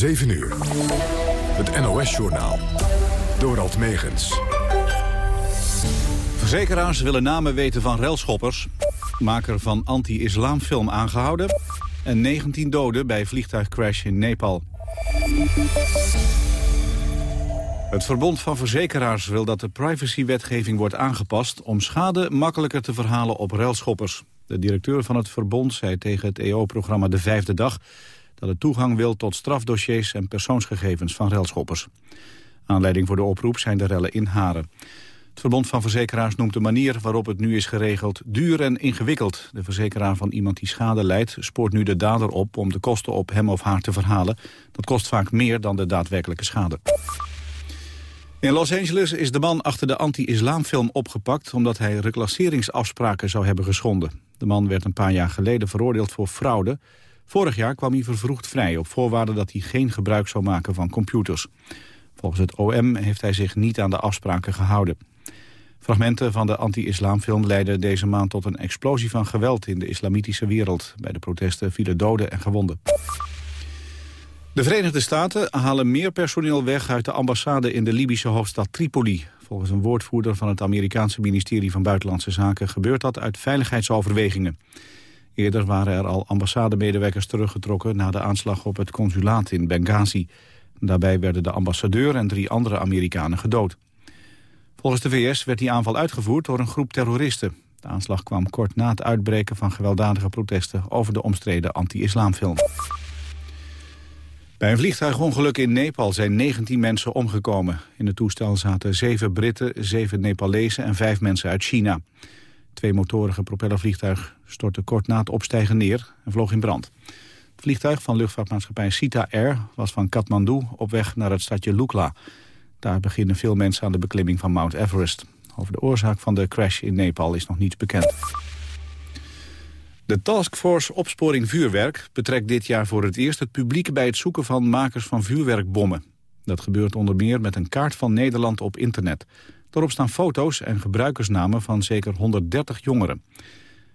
7 uur. Het NOS-journaal. Dorald Megens. Verzekeraars willen namen weten van relschoppers. Maker van anti-islamfilm aangehouden. En 19 doden bij vliegtuigcrash in Nepal. Het Verbond van Verzekeraars wil dat de privacywetgeving wordt aangepast... om schade makkelijker te verhalen op relschoppers. De directeur van het verbond zei tegen het EO-programma De Vijfde Dag... dat het toegang wil tot strafdossiers en persoonsgegevens van relschoppers. Aanleiding voor de oproep zijn de rellen in Haren. Het Verbond van Verzekeraars noemt de manier waarop het nu is geregeld duur en ingewikkeld. De verzekeraar van iemand die schade leidt spoort nu de dader op om de kosten op hem of haar te verhalen. Dat kost vaak meer dan de daadwerkelijke schade. In Los Angeles is de man achter de anti-islamfilm opgepakt... omdat hij reclasseringsafspraken zou hebben geschonden. De man werd een paar jaar geleden veroordeeld voor fraude. Vorig jaar kwam hij vervroegd vrij... op voorwaarde dat hij geen gebruik zou maken van computers. Volgens het OM heeft hij zich niet aan de afspraken gehouden. Fragmenten van de anti-islamfilm leidden deze maand tot een explosie van geweld in de islamitische wereld. Bij de protesten vielen doden en gewonden. De Verenigde Staten halen meer personeel weg uit de ambassade in de Libische hoofdstad Tripoli. Volgens een woordvoerder van het Amerikaanse ministerie van Buitenlandse Zaken gebeurt dat uit veiligheidsoverwegingen. Eerder waren er al ambassademedewerkers teruggetrokken na de aanslag op het consulaat in Benghazi. Daarbij werden de ambassadeur en drie andere Amerikanen gedood. Volgens de VS werd die aanval uitgevoerd door een groep terroristen. De aanslag kwam kort na het uitbreken van gewelddadige protesten over de omstreden anti-islamfilm. Bij een vliegtuigongeluk in Nepal zijn 19 mensen omgekomen. In het toestel zaten 7 Britten, 7 Nepalezen en 5 mensen uit China. Tweemotorige propellervliegtuig stortte kort na het opstijgen neer en vloog in brand. Het vliegtuig van luchtvaartmaatschappij Sita Air was van Kathmandu op weg naar het stadje Lukla. Daar beginnen veel mensen aan de beklimming van Mount Everest. Over de oorzaak van de crash in Nepal is nog niets bekend. De Taskforce Opsporing Vuurwerk betrekt dit jaar voor het eerst het publiek bij het zoeken van makers van vuurwerkbommen. Dat gebeurt onder meer met een kaart van Nederland op internet. Daarop staan foto's en gebruikersnamen van zeker 130 jongeren.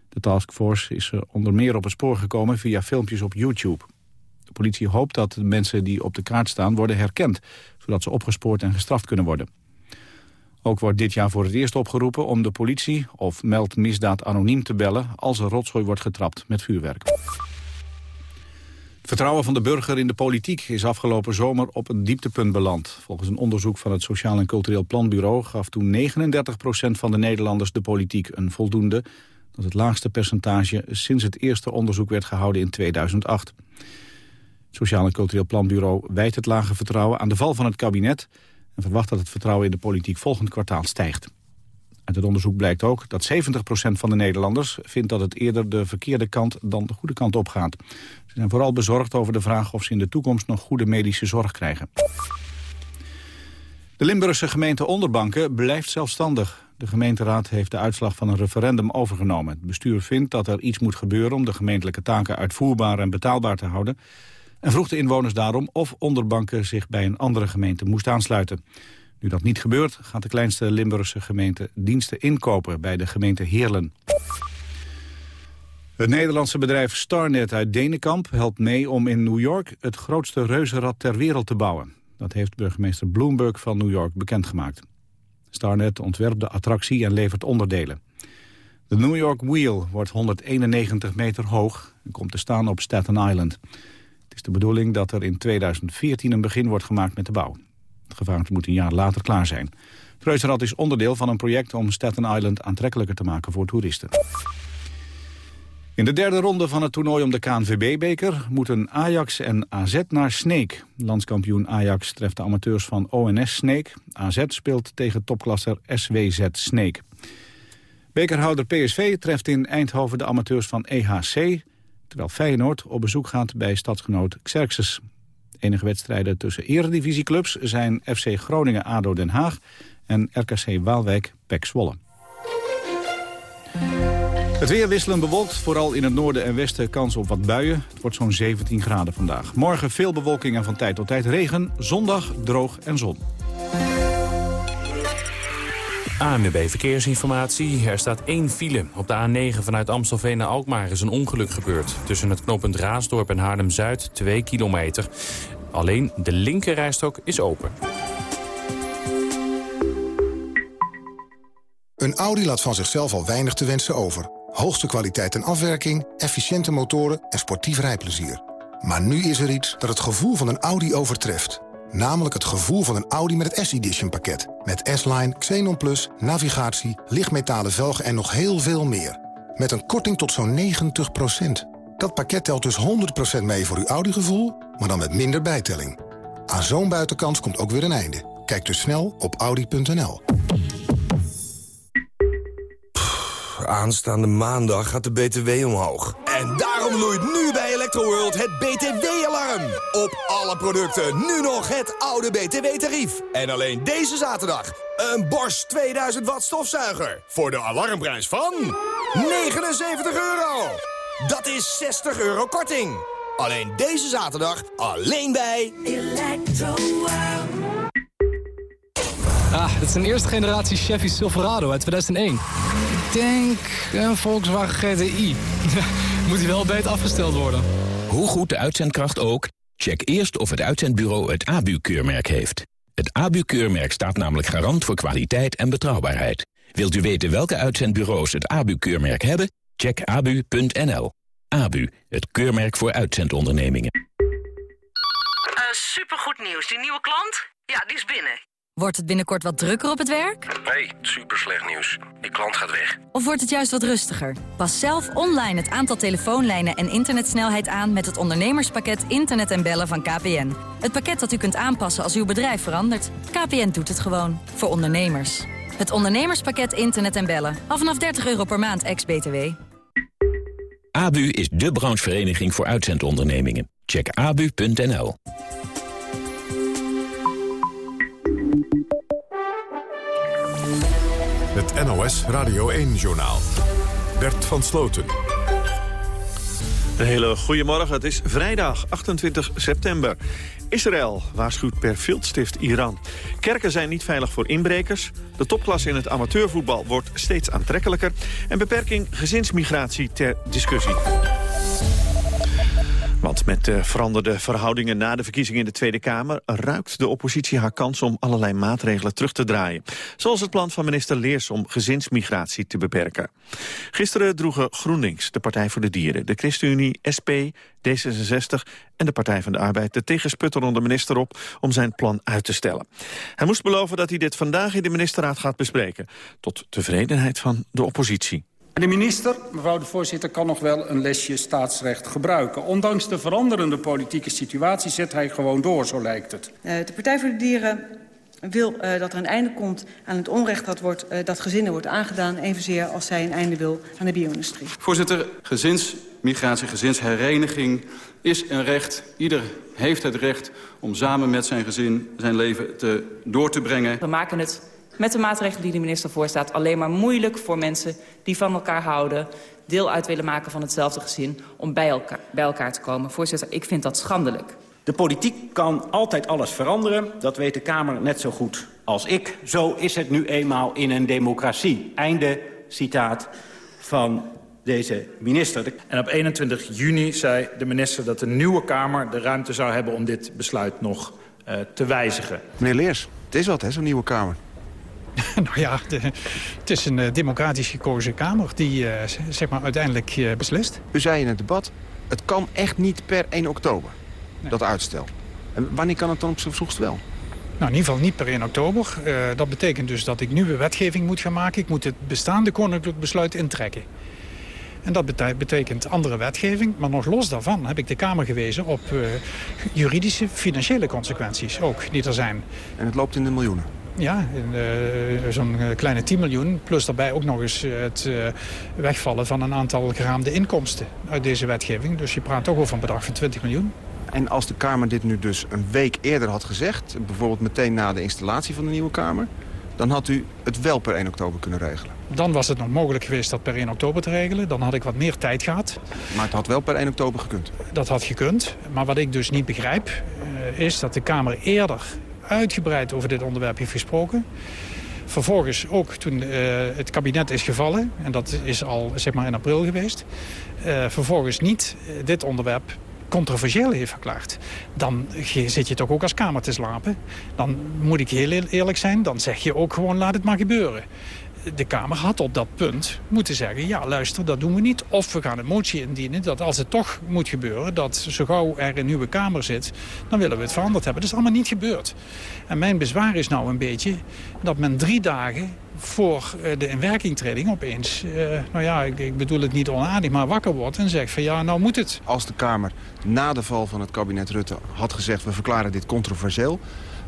De taskforce is onder meer op het spoor gekomen via filmpjes op YouTube. De politie hoopt dat de mensen die op de kaart staan worden herkend... zodat ze opgespoord en gestraft kunnen worden. Ook wordt dit jaar voor het eerst opgeroepen om de politie of meld misdaad anoniem te bellen als er rotzooi wordt getrapt met vuurwerk. Vertrouwen van de burger in de politiek is afgelopen zomer op een dieptepunt beland. Volgens een onderzoek van het Sociaal en Cultureel Planbureau gaf toen 39% van de Nederlanders de politiek een voldoende. Dat is het laagste percentage sinds het eerste onderzoek werd gehouden in 2008. Het Sociaal en Cultureel Planbureau wijt het lage vertrouwen aan de val van het kabinet en verwacht dat het vertrouwen in de politiek volgend kwartaal stijgt. Uit het onderzoek blijkt ook dat 70% van de Nederlanders vindt dat het eerder de verkeerde kant dan de goede kant op gaat. Ze zijn vooral bezorgd over de vraag of ze in de toekomst nog goede medische zorg krijgen. De Limburgse gemeente Onderbanken blijft zelfstandig. De gemeenteraad heeft de uitslag van een referendum overgenomen. Het bestuur vindt dat er iets moet gebeuren om de gemeentelijke taken uitvoerbaar en betaalbaar te houden en vroeg de inwoners daarom of Onderbanken zich bij een andere gemeente moest aansluiten. Nu dat niet gebeurt, gaat de kleinste Limburgse gemeente diensten inkopen bij de gemeente Heerlen. Het Nederlandse bedrijf Starnet uit Denenkamp helpt mee om in New York het grootste reuzenrad ter wereld te bouwen. Dat heeft burgemeester Bloomberg van New York bekendgemaakt. Starnet ontwerpt de attractie en levert onderdelen. De New York Wheel wordt 191 meter hoog en komt te staan op Staten Island is de bedoeling dat er in 2014 een begin wordt gemaakt met de bouw. Het gevaarte moet een jaar later klaar zijn. Reuzenrad is onderdeel van een project om Staten Island aantrekkelijker te maken voor toeristen. In de derde ronde van het toernooi om de KNVB-beker moeten Ajax en AZ naar Sneek. Landskampioen Ajax treft de amateurs van ONS Sneek. AZ speelt tegen topklasser SWZ Sneek. Bekerhouder PSV treft in Eindhoven de amateurs van EHC terwijl Feyenoord op bezoek gaat bij stadsgenoot Xerxes. Enige wedstrijden tussen eredivisieclubs zijn FC Groningen-ADO Den Haag en RKC Waalwijk Pek Zwolle. Het weer wisselen bewolkt, vooral in het noorden en westen kans op wat buien. Het wordt zo'n 17 graden vandaag. Morgen veel bewolking en van tijd tot tijd regen. Zondag droog en zon. ANWB Verkeersinformatie. Er staat één file. Op de A9 vanuit Amstelveen naar Alkmaar is een ongeluk gebeurd. Tussen het knooppunt Raasdorp en Haarlem-Zuid, 2 kilometer. Alleen de linkerrijstok is open. Een Audi laat van zichzelf al weinig te wensen over. Hoogste kwaliteit en afwerking, efficiënte motoren en sportief rijplezier. Maar nu is er iets dat het gevoel van een Audi overtreft. Namelijk het gevoel van een Audi met het S-Edition pakket. Met S-Line, Xenon Plus, navigatie, lichtmetalen velgen en nog heel veel meer. Met een korting tot zo'n 90 Dat pakket telt dus 100% mee voor uw Audi-gevoel, maar dan met minder bijtelling. Aan zo'n buitenkans komt ook weer een einde. Kijk dus snel op Audi.nl. Aanstaande maandag gaat de BTW omhoog. En daarom loeit nu bij Electroworld het BTW-alarm. Op alle producten nu nog het oude BTW-tarief. En alleen deze zaterdag een Bosch 2000 watt stofzuiger. Voor de alarmprijs van 79 euro. Dat is 60 euro korting. Alleen deze zaterdag, alleen bij Electroworld. Ah, het is een eerste generatie Chevy Silverado uit 2001. Ik denk een Volkswagen GTI. Moet hij wel beter afgesteld worden. Hoe goed de uitzendkracht ook, check eerst of het uitzendbureau het ABU-keurmerk heeft. Het ABU-keurmerk staat namelijk garant voor kwaliteit en betrouwbaarheid. Wilt u weten welke uitzendbureaus het ABU-keurmerk hebben? Check abu.nl. ABU, het keurmerk voor uitzendondernemingen. Uh, supergoed nieuws. Die nieuwe klant? Ja, die is binnen. Wordt het binnenkort wat drukker op het werk? Nee, super slecht nieuws. Die klant gaat weg. Of wordt het juist wat rustiger? Pas zelf online het aantal telefoonlijnen en internetsnelheid aan... met het ondernemerspakket Internet en Bellen van KPN. Het pakket dat u kunt aanpassen als uw bedrijf verandert. KPN doet het gewoon. Voor ondernemers. Het ondernemerspakket Internet en Bellen. Al vanaf 30 euro per maand, ex-BTW. ABU is de branchevereniging voor uitzendondernemingen. Check abu.nl. Het NOS Radio 1-journaal. Bert van Sloten. Een hele goede morgen. Het is vrijdag 28 september. Israël waarschuwt per viltstift Iran. Kerken zijn niet veilig voor inbrekers. De topklasse in het amateurvoetbal wordt steeds aantrekkelijker. En beperking gezinsmigratie ter discussie. Want met de veranderde verhoudingen na de verkiezingen in de Tweede Kamer... ruikt de oppositie haar kans om allerlei maatregelen terug te draaien. Zoals het plan van minister Leers om gezinsmigratie te beperken. Gisteren droegen GroenLinks, de Partij voor de Dieren... de ChristenUnie, SP, D66 en de Partij van de Arbeid... de tegensputterende minister op om zijn plan uit te stellen. Hij moest beloven dat hij dit vandaag in de ministerraad gaat bespreken... tot tevredenheid van de oppositie. De minister, mevrouw de voorzitter, kan nog wel een lesje staatsrecht gebruiken. Ondanks de veranderende politieke situatie zet hij gewoon door, zo lijkt het. Uh, de Partij voor de Dieren wil uh, dat er een einde komt aan het onrecht dat, wordt, uh, dat gezinnen wordt aangedaan... evenzeer als zij een einde wil aan de bio-industrie. Voorzitter, gezinsmigratie, gezinshereniging is een recht. Ieder heeft het recht om samen met zijn gezin zijn leven te, door te brengen. We maken het met de maatregelen die de minister voorstaat... alleen maar moeilijk voor mensen die van elkaar houden... deel uit willen maken van hetzelfde gezin... om bij elkaar, bij elkaar te komen. Voorzitter, ik vind dat schandelijk. De politiek kan altijd alles veranderen. Dat weet de Kamer net zo goed als ik. Zo is het nu eenmaal in een democratie. Einde citaat van deze minister. En op 21 juni zei de minister dat de nieuwe Kamer de ruimte zou hebben... om dit besluit nog uh, te wijzigen. Meneer Leers, het is wat, hè, zo'n nieuwe Kamer. nou ja, de, het is een uh, democratisch gekozen Kamer die uh, zeg maar uiteindelijk uh, beslist. U zei in het debat, het kan echt niet per 1 oktober, nee. dat uitstel. En wanneer kan het dan op zijn vroegst wel? Nou, in ieder geval niet per 1 oktober. dat betekent dus dat ik nieuwe wetgeving moet gaan maken. Ik moet het bestaande koninklijk besluit intrekken. En dat betekent andere wetgeving. Maar nog los daarvan heb ik de Kamer gewezen op juridische, financiële consequenties ook die er zijn. En het loopt in de miljoenen? Ja, uh, zo'n kleine 10 miljoen. Plus daarbij ook nog eens het uh, wegvallen van een aantal geraamde inkomsten uit deze wetgeving. Dus je praat toch over een bedrag van 20 miljoen. En als de Kamer dit nu dus een week eerder had gezegd... bijvoorbeeld meteen na de installatie van de nieuwe Kamer... dan had u het wel per 1 oktober kunnen regelen. Dan was het nog mogelijk geweest dat per 1 oktober te regelen. Dan had ik wat meer tijd gehad. Maar het had wel per 1 oktober gekund? Dat had gekund. Maar wat ik dus niet begrijp... Uh, is dat de Kamer eerder uitgebreid over dit onderwerp heeft gesproken. Vervolgens ook toen uh, het kabinet is gevallen, en dat is al zeg maar in april geweest... Uh, vervolgens niet dit onderwerp controversieel heeft verklaard... dan zit je toch ook als Kamer te slapen. Dan moet ik heel eerlijk zijn, dan zeg je ook gewoon laat het maar gebeuren de Kamer had op dat punt moeten zeggen... ja, luister, dat doen we niet. Of we gaan een motie indienen dat als het toch moet gebeuren... dat zo gauw er een nieuwe Kamer zit, dan willen we het veranderd hebben. Dat is allemaal niet gebeurd. En mijn bezwaar is nou een beetje dat men drie dagen voor eh, de inwerkingtreding opeens... Uh, nou ja, ik, ik, bedoel het niet onaardig, maar wakker wordt en zegt van ja, nou moet het. Als de Kamer na de val van het kabinet Rutte had gezegd... we verklaren dit controversieel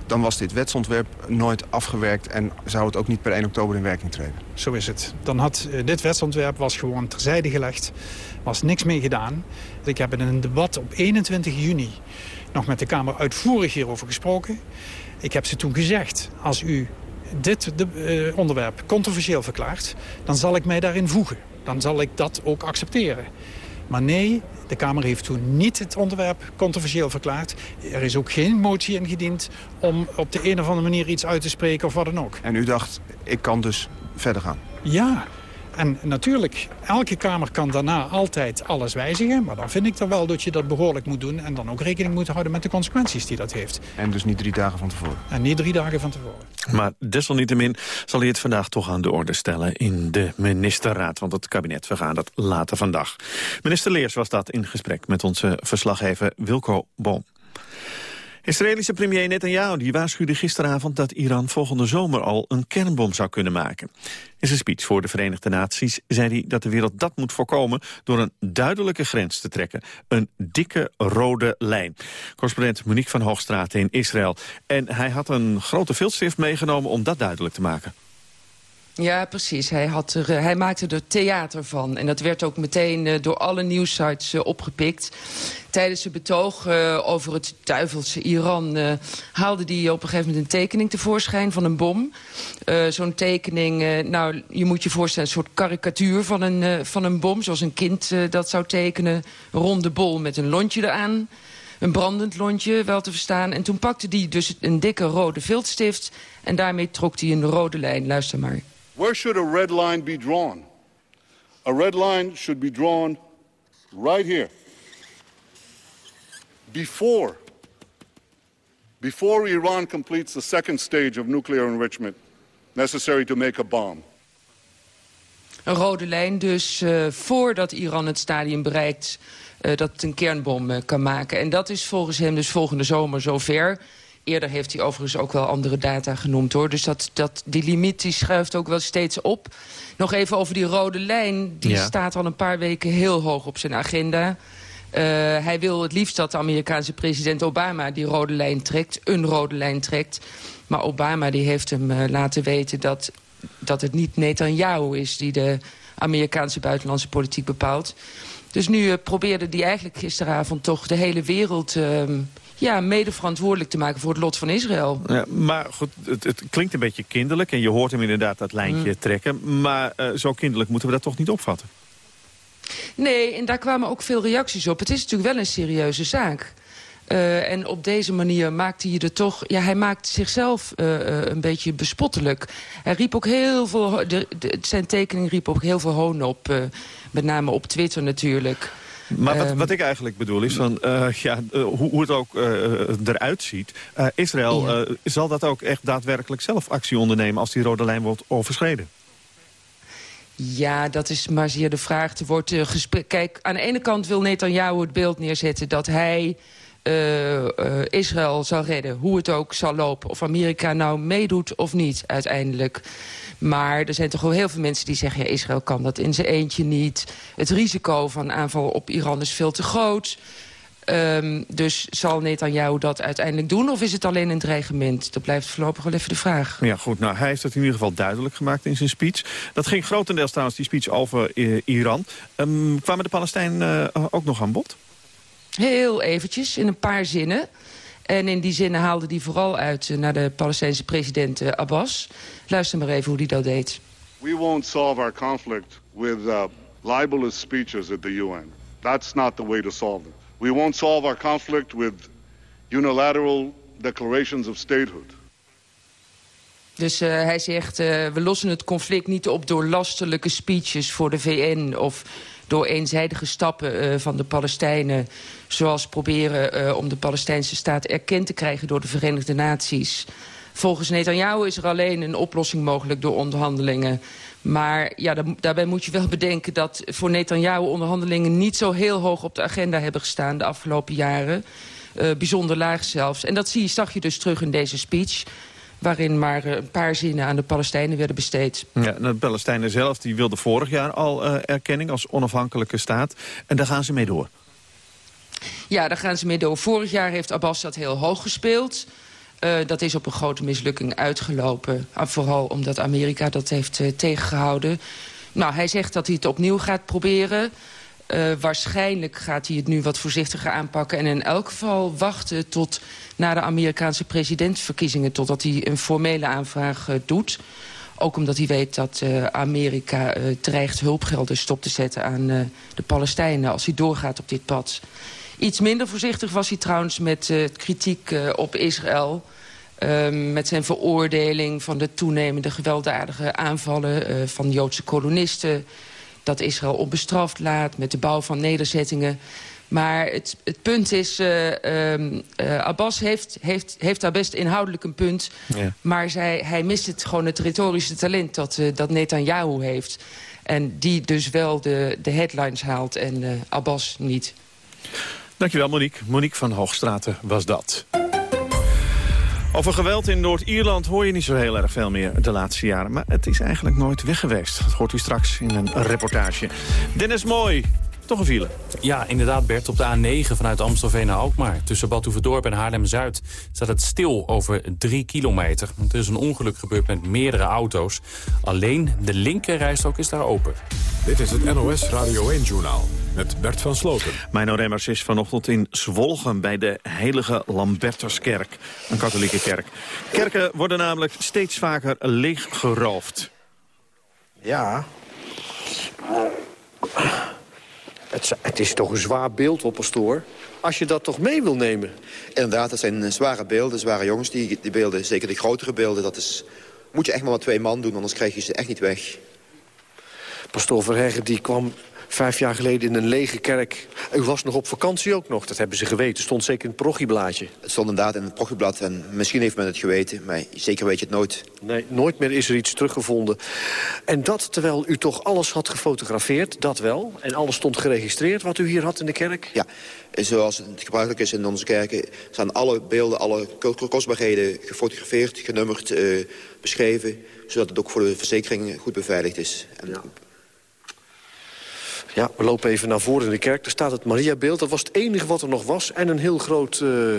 dan was dit wetsontwerp nooit afgewerkt... en zou het ook niet per 1 oktober in werking treden. Zo is het. Dan had uh, dit wetsontwerp was gewoon terzijde gelegd. was niks mee gedaan. Ik heb in een debat op 21 juni nog met de Kamer uitvoerig hierover gesproken. Ik heb ze toen gezegd, als u dit de, uh, onderwerp controversieel verklaart... dan zal ik mij daarin voegen. Dan zal ik dat ook accepteren. Maar nee, de Kamer heeft toen niet het onderwerp controversieel verklaard. Er is ook geen motie ingediend om op de een of andere manier iets uit te spreken of wat dan ook. En u dacht, ik kan dus verder gaan? Ja, en natuurlijk, elke Kamer kan daarna altijd alles wijzigen. Maar dan vind ik toch wel dat je dat behoorlijk moet doen... en dan ook rekening moet houden met de consequenties die dat heeft. En dus niet drie dagen van tevoren? En niet drie dagen van tevoren. Maar desalniettemin zal hij het vandaag toch aan de orde stellen in de ministerraad. Want het kabinet vergaan dat later vandaag. Minister Leers was dat in gesprek met onze verslaggever Wilco Boom. Israëlische premier Netanyahu die waarschuwde gisteravond dat Iran volgende zomer al een kernbom zou kunnen maken. In zijn speech voor de Verenigde Naties zei hij dat de wereld dat moet voorkomen door een duidelijke grens te trekken. Een dikke rode lijn. Correspondent Monique van Hoogstraat in Israël. En hij had een grote viltstift meegenomen om dat duidelijk te maken. Ja, precies. Hij, had er, eh, hij maakte er theater van. En dat werd ook meteen uh, door alle nieuwsites uh, opgepikt. Tijdens het betoog over het duivelse Iran... haalde hij op een gegeven moment een tekening tevoorschijn van een bom. Zo'n tekening, nou, je moet je voorstellen... een soort karikatuur van een, van een bom, zoals een kind dat zou tekenen. Ronde bol met een lontje eraan. Een brandend lontje, wel te verstaan. En toen pakte hij dus een dikke rode viltstift... en daarmee trok hij een rode lijn. Luister maar. Where should a red line be drawn? A red line should be drawn right here. Before, before Iran completes the second stage of nuclear enrichment necessary to make a bomb. Een rode lijn dus uh, voordat Iran het stadium bereikt uh, dat het een kernbom uh, kan maken. En dat is volgens hem dus volgende zomer zover. Eerder heeft hij overigens ook wel andere data genoemd. hoor. Dus dat, dat, die limiet die schuift ook wel steeds op. Nog even over die rode lijn. Die staat al een paar weken heel hoog op zijn agenda. Uh, hij wil het liefst dat de Amerikaanse president Obama die rode lijn trekt. Een rode lijn trekt. Maar Obama die heeft hem uh, laten weten dat, dat het niet Netanyahu is... die de Amerikaanse buitenlandse politiek bepaalt. Dus nu uh, probeerde hij eigenlijk gisteravond toch de hele wereld... Ja, mede verantwoordelijk te maken voor het lot van Israël. Ja, maar goed, het, het, klinkt een beetje kinderlijk en je hoort hem inderdaad dat lijntje mm. trekken. Maar uh, zo kinderlijk moeten we dat toch niet opvatten? Nee, en daar kwamen ook veel reacties op. Het is natuurlijk wel een serieuze zaak. Uh, en op deze manier maakt hij er toch... Ja, hij maakt zichzelf uh, een beetje bespottelijk. Hij riep ook heel veel... De, de, zijn tekening riep ook heel veel hoon op. Uh, met name op Twitter natuurlijk. Maar wat, ehm, wat ik eigenlijk bedoel is, van, uh, ja, uh, hoe, hoe, het ook uh, eruit ziet. Israël ja. zal dat ook echt daadwerkelijk zelf actie ondernemen... als die rode lijn wordt overschreden? Ja, dat is maar zeer de vraag. Er wordt gesprek. Kijk, aan de ene kant wil Netanyahu het beeld neerzetten... dat hij uh, uh, Israël zal redden, hoe het ook zal lopen. Of Amerika nou meedoet of niet uiteindelijk. Maar er zijn toch wel heel veel mensen die zeggen... Ja, Israël kan dat in zijn eentje niet. Het risico van aanval op Iran is veel te groot. Um, dus zal Netanyahu dat uiteindelijk doen? Of is het alleen een dreigement? Dat blijft voorlopig wel even de vraag. Ja, goed. Nou, hij heeft het in ieder geval duidelijk gemaakt in zijn speech. Dat ging grotendeels trouwens, die speech, over uh, Iran. Um, kwamen de Palestijnen ook nog aan bod? Heel eventjes, in een paar zinnen. En in die zinnen haalde hij vooral uit naar de Palestijnse president Abbas. Luister maar even hoe hij dat deed. We won't solve our conflict with uh, libelous speeches at the UN. That's not the way to solve it. We won't solve our conflict with unilateral declarations of statehood. Dus uh, hij zegt, uh, we lossen het conflict niet op door lastelijke speeches voor de VN... of door eenzijdige stappen van de Palestijnen... zoals proberen om de Palestijnse staat erkend te krijgen door de Verenigde Naties... Volgens Netanyahu is er alleen een oplossing mogelijk door onderhandelingen. Maar ja, daarbij moet je wel bedenken dat voor Netanyahu onderhandelingen niet zo heel hoog op de agenda hebben gestaan de afgelopen jaren. Uh, bijzonder laag zelfs. En dat zie je, zag je dus terug in deze speech waarin maar eh, een paar zinnen aan de Palestijnen werden besteed. Ja, de Palestijnen zelf die wilden vorig jaar al uh, erkenning als onafhankelijke staat. En daar gaan ze mee door. Ja, daar gaan ze mee door. Vorig jaar heeft Abbas dat heel hoog gespeeld. Uh, dat is op een grote mislukking uitgelopen. Uh, vooral omdat Amerika dat heeft tegengehouden. Nou, hij zegt dat hij het opnieuw gaat proberen. Waarschijnlijk gaat hij het nu wat voorzichtiger aanpakken... en in elk geval wachten tot na de Amerikaanse presidentsverkiezingen... totdat hij een formele aanvraag doet. Ook omdat hij weet dat Amerika dreigt hulpgelden stop te zetten aan de Palestijnen... als hij doorgaat op dit pad. Iets minder voorzichtig was hij trouwens met kritiek op Israël. Uh, met zijn veroordeling van de toenemende gewelddadige aanvallen van Joodse kolonisten. Dat Israël onbestraft laat met de bouw van nederzettingen. Maar het, het punt is, ehm, Abbas heeft, heeft, heeft daar best inhoudelijk een punt. Ja. Maar zij, hij mist het gewoon het retorische talent dat, dat Netanyahu heeft. En die dus wel de, de headlines haalt en Abbas niet. Dankjewel Monique. Monique van Hoogstraten was dat. Over geweld in Noord-Ierland hoor je niet zo heel erg veel meer de laatste jaren. Maar het is eigenlijk nooit weg geweest. Dat hoort u straks in een reportage. Dennis Mooi, toch een file. Ja, inderdaad Bert, op de A9 vanuit Amstelveen naar Alkmaar. Tussen Bad en Haarlem-Zuid staat het stil over drie kilometer. Er is een ongeluk gebeurd met meerdere auto's. Alleen de linkerrijstrook is daar open. Dit is het NOS Radio 1-journaal met Bert van Sloten. Mijn Remmers is vanochtend in Zwolgen bij de Heilige Lambertuskerk. Een katholieke kerk. Kerken worden namelijk steeds vaker leeggeroofd. Ja. Het, het, is toch een zwaar beeld op pastoor. Als je dat toch mee wil nemen. Inderdaad, dat zijn zware beelden, zware jongens. Die, die beelden, zeker de grotere beelden, dat is, moet je echt maar wat twee man doen, anders krijg je ze echt niet weg. Pastoor Verheggen die kwam vijf jaar geleden in een lege kerk. U was nog op vakantie ook nog, dat hebben ze geweten. stond zeker in het prochieblaadje. Het stond inderdaad in het prochieblad en misschien heeft men het geweten... maar zeker weet je het nooit. Nee, nooit meer is er iets teruggevonden. En dat terwijl u toch alles had gefotografeerd, dat wel. En alles stond geregistreerd wat u hier had in de kerk? Ja, zoals het gebruikelijk is in onze kerken... staan alle beelden, alle kostbaarheden gefotografeerd, genummerd, uh, beschreven... zodat het ook voor de verzekering goed beveiligd is. En ja. Ja, we lopen even naar voren in de kerk. Daar staat het Mariabeeld. Dat was het enige wat er nog was. En een heel groot, uh,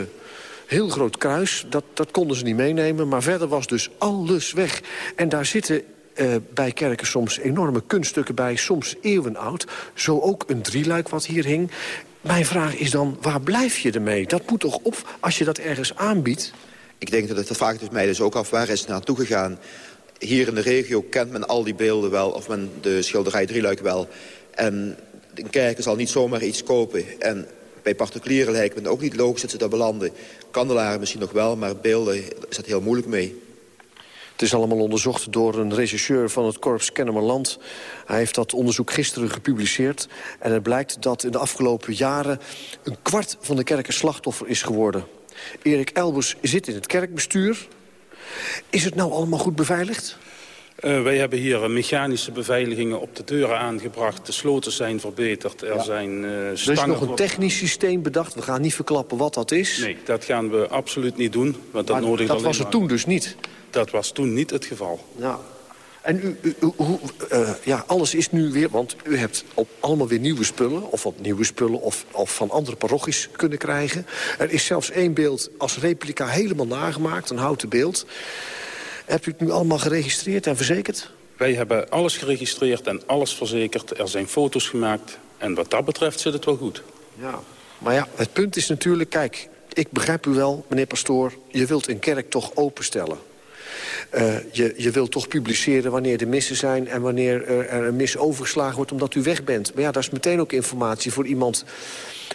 heel groot kruis. Dat, dat konden ze niet meenemen. Maar verder was dus alles weg. En daar zitten uh, bij kerken soms enorme kunststukken bij. Soms eeuwenoud. Zo ook een drieluik wat hier hing. Mijn vraag is dan, waar blijf je ermee? Dat moet toch op als je dat ergens aanbiedt? Ik denk dat het vraagt dus mij dus ook af, waar is het naartoe gegaan? Hier in de regio kent men al die beelden wel, of men de schilderij drieluik wel. En een kerk zal niet zomaar iets kopen. En bij particulieren lijkt me ook niet logisch dat ze daar belanden. Kandelaren misschien nog wel, maar beelden is dat heel moeilijk mee. Het is allemaal onderzocht door een regisseur van het Korps Kennemerland. Hij heeft dat onderzoek gisteren gepubliceerd. En het blijkt dat in de afgelopen jaren... een kwart van de kerken slachtoffer is geworden. Erik Elbers zit in het kerkbestuur. Is het nou allemaal goed beveiligd? Uh, wij hebben hier mechanische beveiligingen op de deuren aangebracht. De sloten zijn verbeterd. Er, zijn, uh, er is nog een technisch systeem bedacht. We gaan niet verklappen wat dat is. Nee, dat gaan we absoluut niet doen. Want dat maar dat was het toen dus niet? Dat was toen niet het geval. Ja. En u, u, u uh, ja, alles is nu weer... Want u hebt op allemaal weer nieuwe spullen... of wat nieuwe spullen of, of van andere parochies kunnen krijgen. Er is zelfs één beeld als replica helemaal nagemaakt. Een houten beeld. Hebt u het nu allemaal geregistreerd en verzekerd? Wij hebben alles geregistreerd en alles verzekerd. Er zijn foto's gemaakt en wat dat betreft zit het wel goed. Ja, maar ja, het punt is natuurlijk... Kijk, ik begrijp u wel, meneer Pastoor... je wilt een kerk toch openstellen. Uh, je, je wilt toch publiceren wanneer er missen zijn... en wanneer er, er een mis overgeslagen wordt omdat u weg bent. Maar ja, dat is meteen ook informatie voor iemand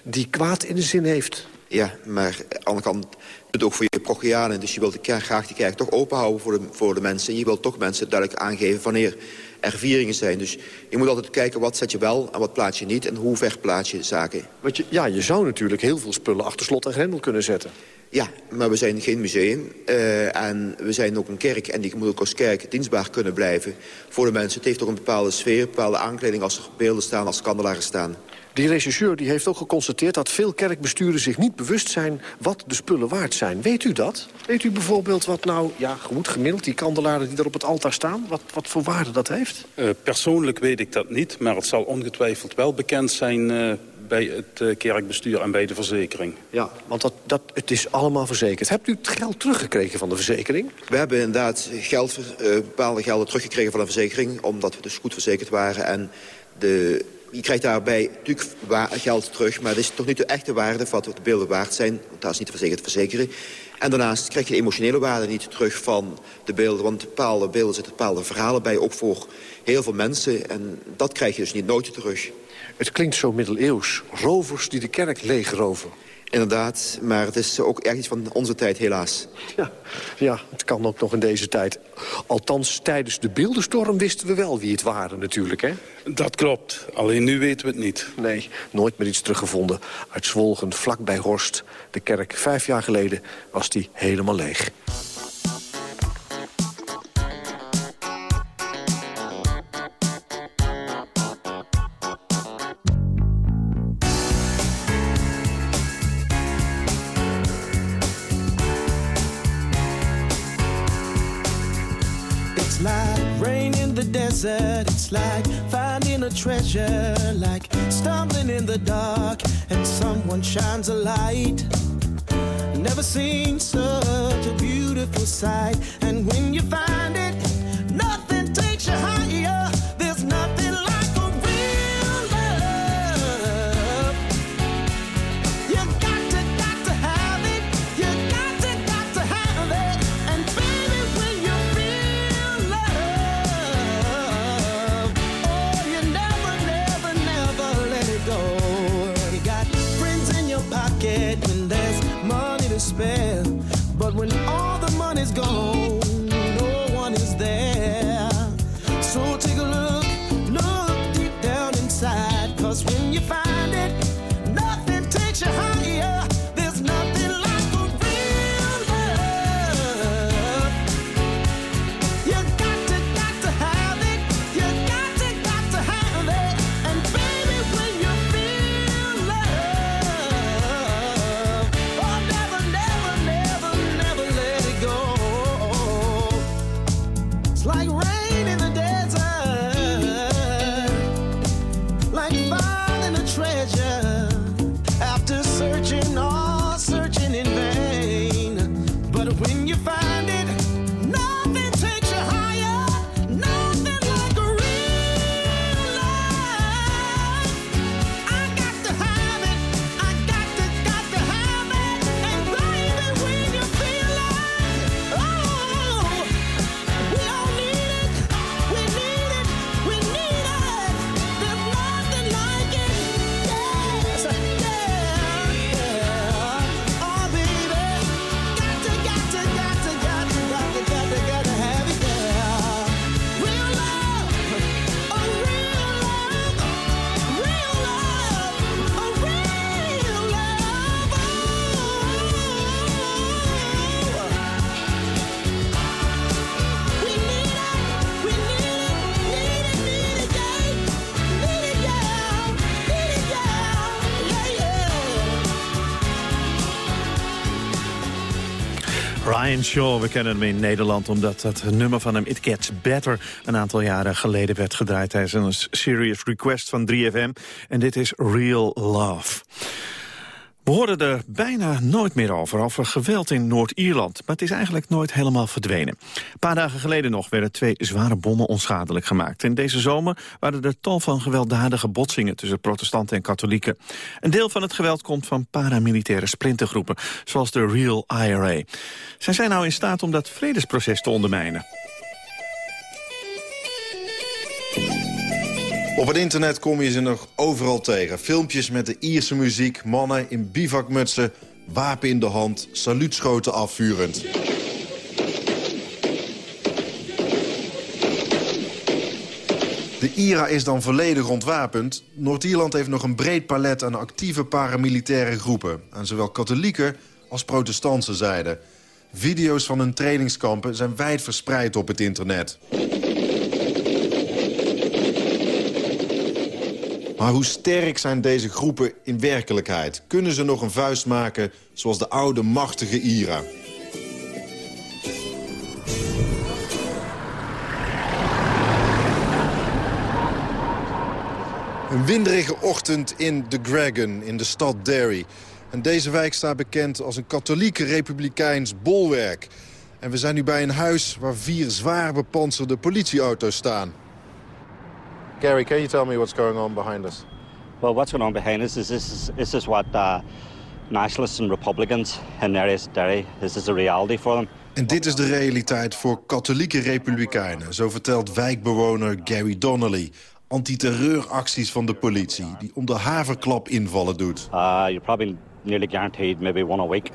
die kwaad in de zin heeft. Ja, maar aan de andere kant het ook voor je prochianen. Dus je wilt de kerk, graag die kerk toch open houden voor de, voor de mensen. En je wilt toch mensen duidelijk aangeven wanneer er vieringen zijn. Dus je moet altijd kijken wat zet je wel en wat plaats je niet... en hoe ver plaats je zaken. Want je, ja, je zou natuurlijk heel veel spullen achter slot en grendel kunnen zetten. Ja, maar we zijn geen museum. Uh, en we zijn ook een kerk. En die moet ook als kerk dienstbaar kunnen blijven voor de mensen. Het heeft ook een bepaalde sfeer, een bepaalde aankleding... als er beelden staan, als kandelaren staan. Die regisseur die heeft ook geconstateerd dat veel kerkbesturen zich niet bewust zijn wat de spullen waard zijn. Weet u dat? Weet u bijvoorbeeld wat nou, ja goed gemiddeld, die kandelaren die er op het altaar staan, wat, wat voor waarde dat heeft? Uh, persoonlijk weet ik dat niet, maar het zal ongetwijfeld wel bekend zijn uh, bij het uh, kerkbestuur en bij de verzekering. Ja, want dat, dat, het is allemaal verzekerd. Hebt u het geld teruggekregen van de verzekering? We hebben inderdaad geld, bepaalde gelden teruggekregen van de verzekering, omdat we dus goed verzekerd waren en de je krijgt daarbij natuurlijk geld terug... maar het is toch niet de echte waarde van wat de beelden waard zijn. Want daar is niet verzekerd te verzekeren. En daarnaast krijg je de emotionele waarde niet terug van de beelden. Want bepaalde beelden zitten bepaalde verhalen bij, ook voor heel veel mensen. En dat krijg je dus niet nooit terug. Het klinkt zo middeleeuws. Rovers die de kerk leegroven. Inderdaad, maar het is ook echt iets van onze tijd helaas. Ja, ja, het kan ook nog in deze tijd. Althans, tijdens de beeldenstorm wisten we wel wie het waren natuurlijk, hè? Dat klopt, alleen nu weten we het niet. Nee, nooit meer iets teruggevonden. Uit Zwolgen, vlak bij Horst. De kerk, vijf jaar geleden, was die helemaal leeg. Like finding a treasure, like stumbling in the dark and someone shines a light. Never seen such a beautiful sight, and when you find it, Ryan Shaw, we kennen hem in Nederland omdat dat nummer van hem It Gets Better een aantal jaren geleden werd gedraaid tijdens een Serious Request van 3FM. En dit is Real Love. We horen er bijna nooit meer over, over geweld in Noord-Ierland. Maar het is eigenlijk nooit helemaal verdwenen. Een paar dagen geleden nog werden twee zware bommen onschadelijk gemaakt. En deze zomer waren er tal van gewelddadige botsingen tussen protestanten en katholieken. Een deel van het geweld komt van paramilitaire splintergroepen, zoals de Real IRA. Zijn zij nou in staat om dat vredesproces te ondermijnen? Op het internet kom je ze nog overal tegen. Filmpjes met de Ierse muziek, mannen in bivakmutsen, wapen in de hand, saluutschoten De IRA is dan volledig ontwapend. Noord-Ierland heeft nog een breed palet aan actieve paramilitaire groepen. Aan zowel katholieke als protestantse zijde. Video's van hun trainingskampen zijn wijd verspreid op het internet. Maar hoe sterk zijn deze groepen in werkelijkheid? Kunnen ze nog een vuist maken zoals de oude machtige IRA? Een winderige ochtend in The Dragon, in de stad Derry. En deze wijk staat bekend als een katholieke republikeins bolwerk. En we zijn nu bij een huis waar vier zwaar bepanserde politieauto's staan. Gary, can you tell me what's going on behind us? Well, what's going on behind us is this is, is this what uh, nationalists and Republicans in areas Derry, is this a reality for them? En dit is de realiteit voor katholieke republikeinen. Zo vertelt wijkbewoner Gary Donnelly. Antiterreuracties van de politie, die om de haverklap invallen doet. Uh, you're probably nearly guaranteed maybe one a week.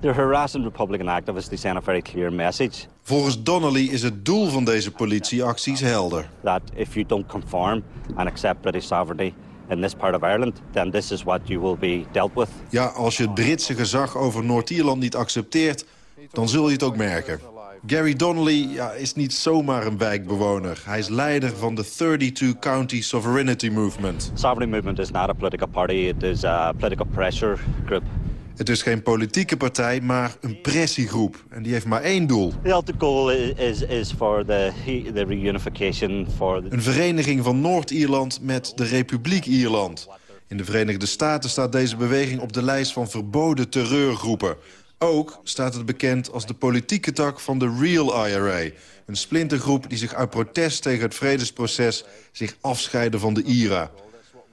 They're harassing Republican activists. Send a very clear message. Volgens Donnelly is het doel van deze politieacties helder. That if you don't conform and accept British sovereignty in this part of Ireland, then this is what you will be dealt with. Ja, als je het Britse gezag over Noord-Ierland niet accepteert, dan zul je het ook merken. Gary Donnelly ja, is niet zomaar een wijkbewoner. Hij is leider van de 32 County Sovereignty Movement. Sovereignty movement is not a political party. It is a political pressure group. Het is geen politieke partij, maar een pressiegroep. En die heeft maar één doel. The goal is, is for the, the reunification for the... Een vereniging van Noord-Ierland met de Republiek Ierland. In de Verenigde Staten staat deze beweging op de lijst van verboden terreurgroepen. Ook staat het bekend als de politieke tak van de Real IRA. Een splintergroep die zich uit protest tegen het vredesproces... zich afscheiden van de IRA.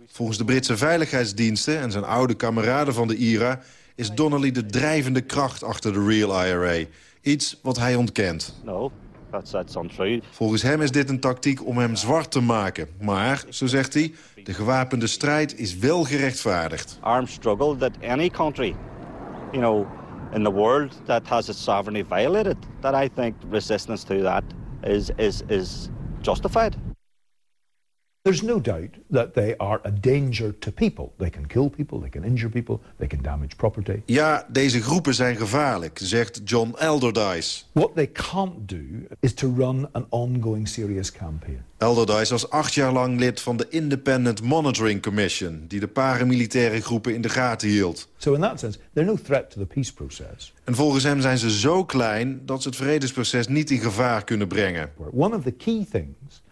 Volgens de Britse veiligheidsdiensten en zijn oude kameraden van de IRA... is Donnelly de drijvende kracht achter de Real IRA. Iets wat hij ontkent. No, that's, that's untrue. Volgens hem is dit een tactiek om hem zwart te maken. Maar, zo zegt hij, de gewapende strijd is wel gerechtvaardigd. Armed struggle that any country, you know in the world that has its sovereignty violated, that I think resistance to that is, is, is justified. There's no doubt that they are a danger to people. They can kill people, they can injure people, they can damage property. Ja, deze groepen zijn gevaarlijk, zegt John Elderdice. What they can't do is to run an ongoing serious campaign. Elderdice was acht jaar lang lid van de Independent Monitoring Commission... die de paramilitaire groepen in de gaten hield. So in that sense, they're no threat to the peace process. En volgens hem zijn ze zo klein dat ze het vredesproces niet in gevaar kunnen brengen. One of the key things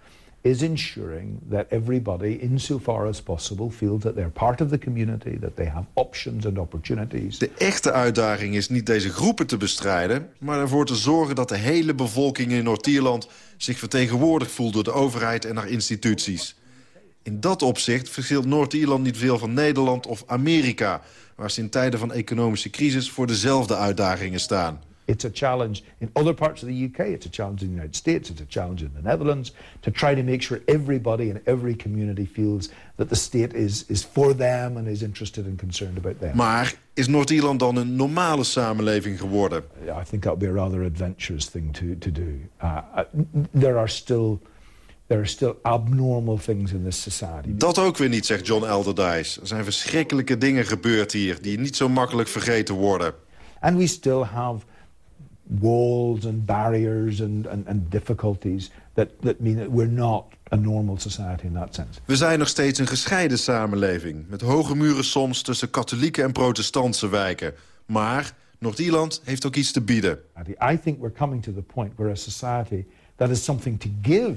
is ensuring that everybody, insofar as possible, feels that they're part of the community, that they have options and opportunities. De echte uitdaging is niet deze groepen te bestrijden... maar ervoor te zorgen dat de hele bevolking in Noord-Ierland... zich vertegenwoordigd voelt door de overheid en haar instituties. In dat opzicht verschilt Noord-Ierland niet veel van Nederland of Amerika... waar ze in tijden van economische crisis voor dezelfde uitdagingen staan. It's a challenge in other parts of the UK, it's a challenge in the United States, it's a challenge in the Netherlands, to try to make sure everybody in every community feels that the state is, is for them and is interested and concerned about them. Maar is Noord-Ierland dan een normale samenleving geworden? Yeah, I think that would be a rather adventurous thing to, to do. Uh, there are still... There are still abnormal things in this society. Dat ook weer niet, zegt John Elderdice. Er zijn verschrikkelijke dingen gebeurd hier... die niet zo makkelijk vergeten worden. And we still have walls and barriers and, and, and difficulties that, that mean that we're not a normal society in that sense. We zijn nog steeds een gescheiden samenleving... met hoge muren soms tussen katholieke en protestantse wijken. Maar Noord-Ierland heeft ook iets te bieden. I think we're coming to the point where a society that has something to give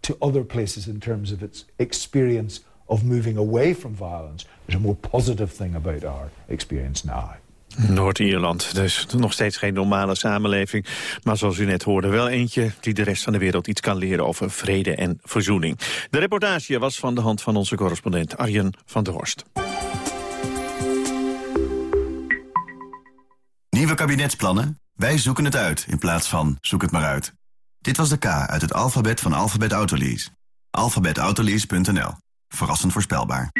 to other places in terms of its experience of moving away from violence. There's a more positive thing about our experience now. Noord-Ierland, dus nog steeds geen normale samenleving. Maar zoals u net hoorde, wel eentje die de rest van de wereld iets kan leren over vrede en verzoening. De reportage was van de hand van onze correspondent Arjen van der Horst. Nieuwe kabinetsplannen? Wij zoeken het uit in plaats van zoek het maar uit. Dit was de K uit het alfabet van Alphabet Autolease. Alphabetautolease.nl. Verrassend voorspelbaar.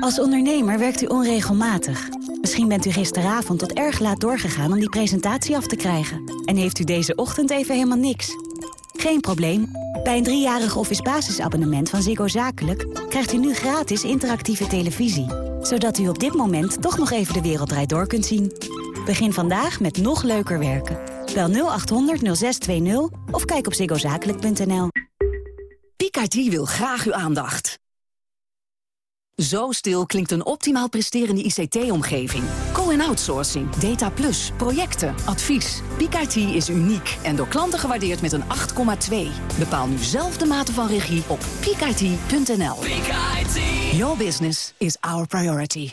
Als ondernemer werkt u onregelmatig. Misschien bent u gisteravond tot erg laat doorgegaan om die presentatie af te krijgen. En heeft u deze ochtend even helemaal niks. Geen probleem. Bij een driejarig office basisabonnement van Ziggo Zakelijk... krijgt u nu gratis interactieve televisie. Zodat u op dit moment toch nog even de wereld door kunt zien. Begin vandaag met nog leuker werken. Bel 0800 0620 of kijk op ziggozakelijk.nl. Picardie wil graag uw aandacht. Zo stil klinkt een optimaal presterende ICT-omgeving. Co-en-outsourcing, data plus, projecten, advies. PIK-IT is uniek en door klanten gewaardeerd met een 8,2. Bepaal nu zelf de mate van regie op peakit.nl. Your business is our priority.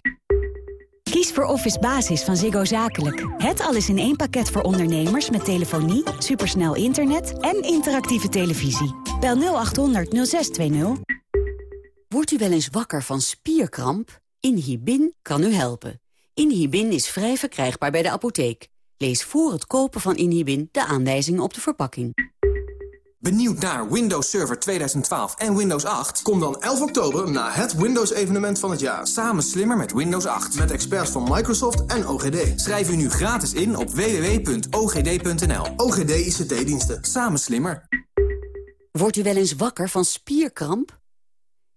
Kies voor Office Basis van Ziggo Zakelijk. Het alles in één pakket voor ondernemers met telefonie, supersnel internet en interactieve televisie. Bel 0800 0620. Wordt u wel eens wakker van spierkramp? Inhibin kan u helpen. Inhibin is vrij verkrijgbaar bij de apotheek. Lees voor het kopen van Inhibin de aanwijzingen op de verpakking. Benieuwd naar Windows Server 2012 en Windows 8? Kom dan 11 oktober naar het Windows-evenement van het jaar. Samen slimmer met Windows 8. Met experts van Microsoft en OGD. Schrijf u nu gratis in op www.ogd.nl. OGD ICT-diensten. Samen slimmer. Wordt u wel eens wakker van spierkramp?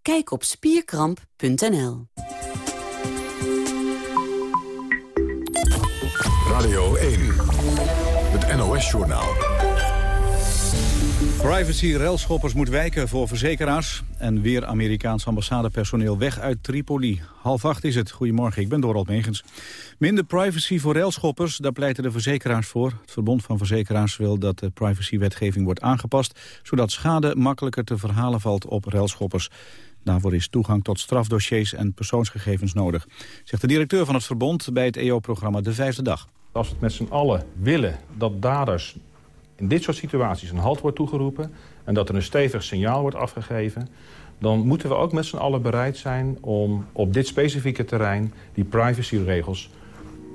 Kijk op spierkramp.nl. Radio 1, het NOS-journaal. Privacy relschoppers moet wijken voor verzekeraars. En weer Amerikaans ambassadepersoneel weg uit Tripoli. Half acht is het. Goedemorgen, ik ben Dorald Megens. Minder privacy voor railschoppers, daar pleiten de verzekeraars voor. Het Verbond van Verzekeraars wil dat de privacywetgeving wordt aangepast... zodat schade makkelijker te verhalen valt op railschoppers. Daarvoor is toegang tot strafdossiers en persoonsgegevens nodig. Zegt de directeur van het verbond bij het EO-programma De Vijfde Dag. Als we het met z'n allen willen dat daders in dit soort situaties een halt wordt toegeroepen... en dat er een stevig signaal wordt afgegeven... dan moeten we ook met z'n allen bereid zijn om op dit specifieke terrein... die privacyregels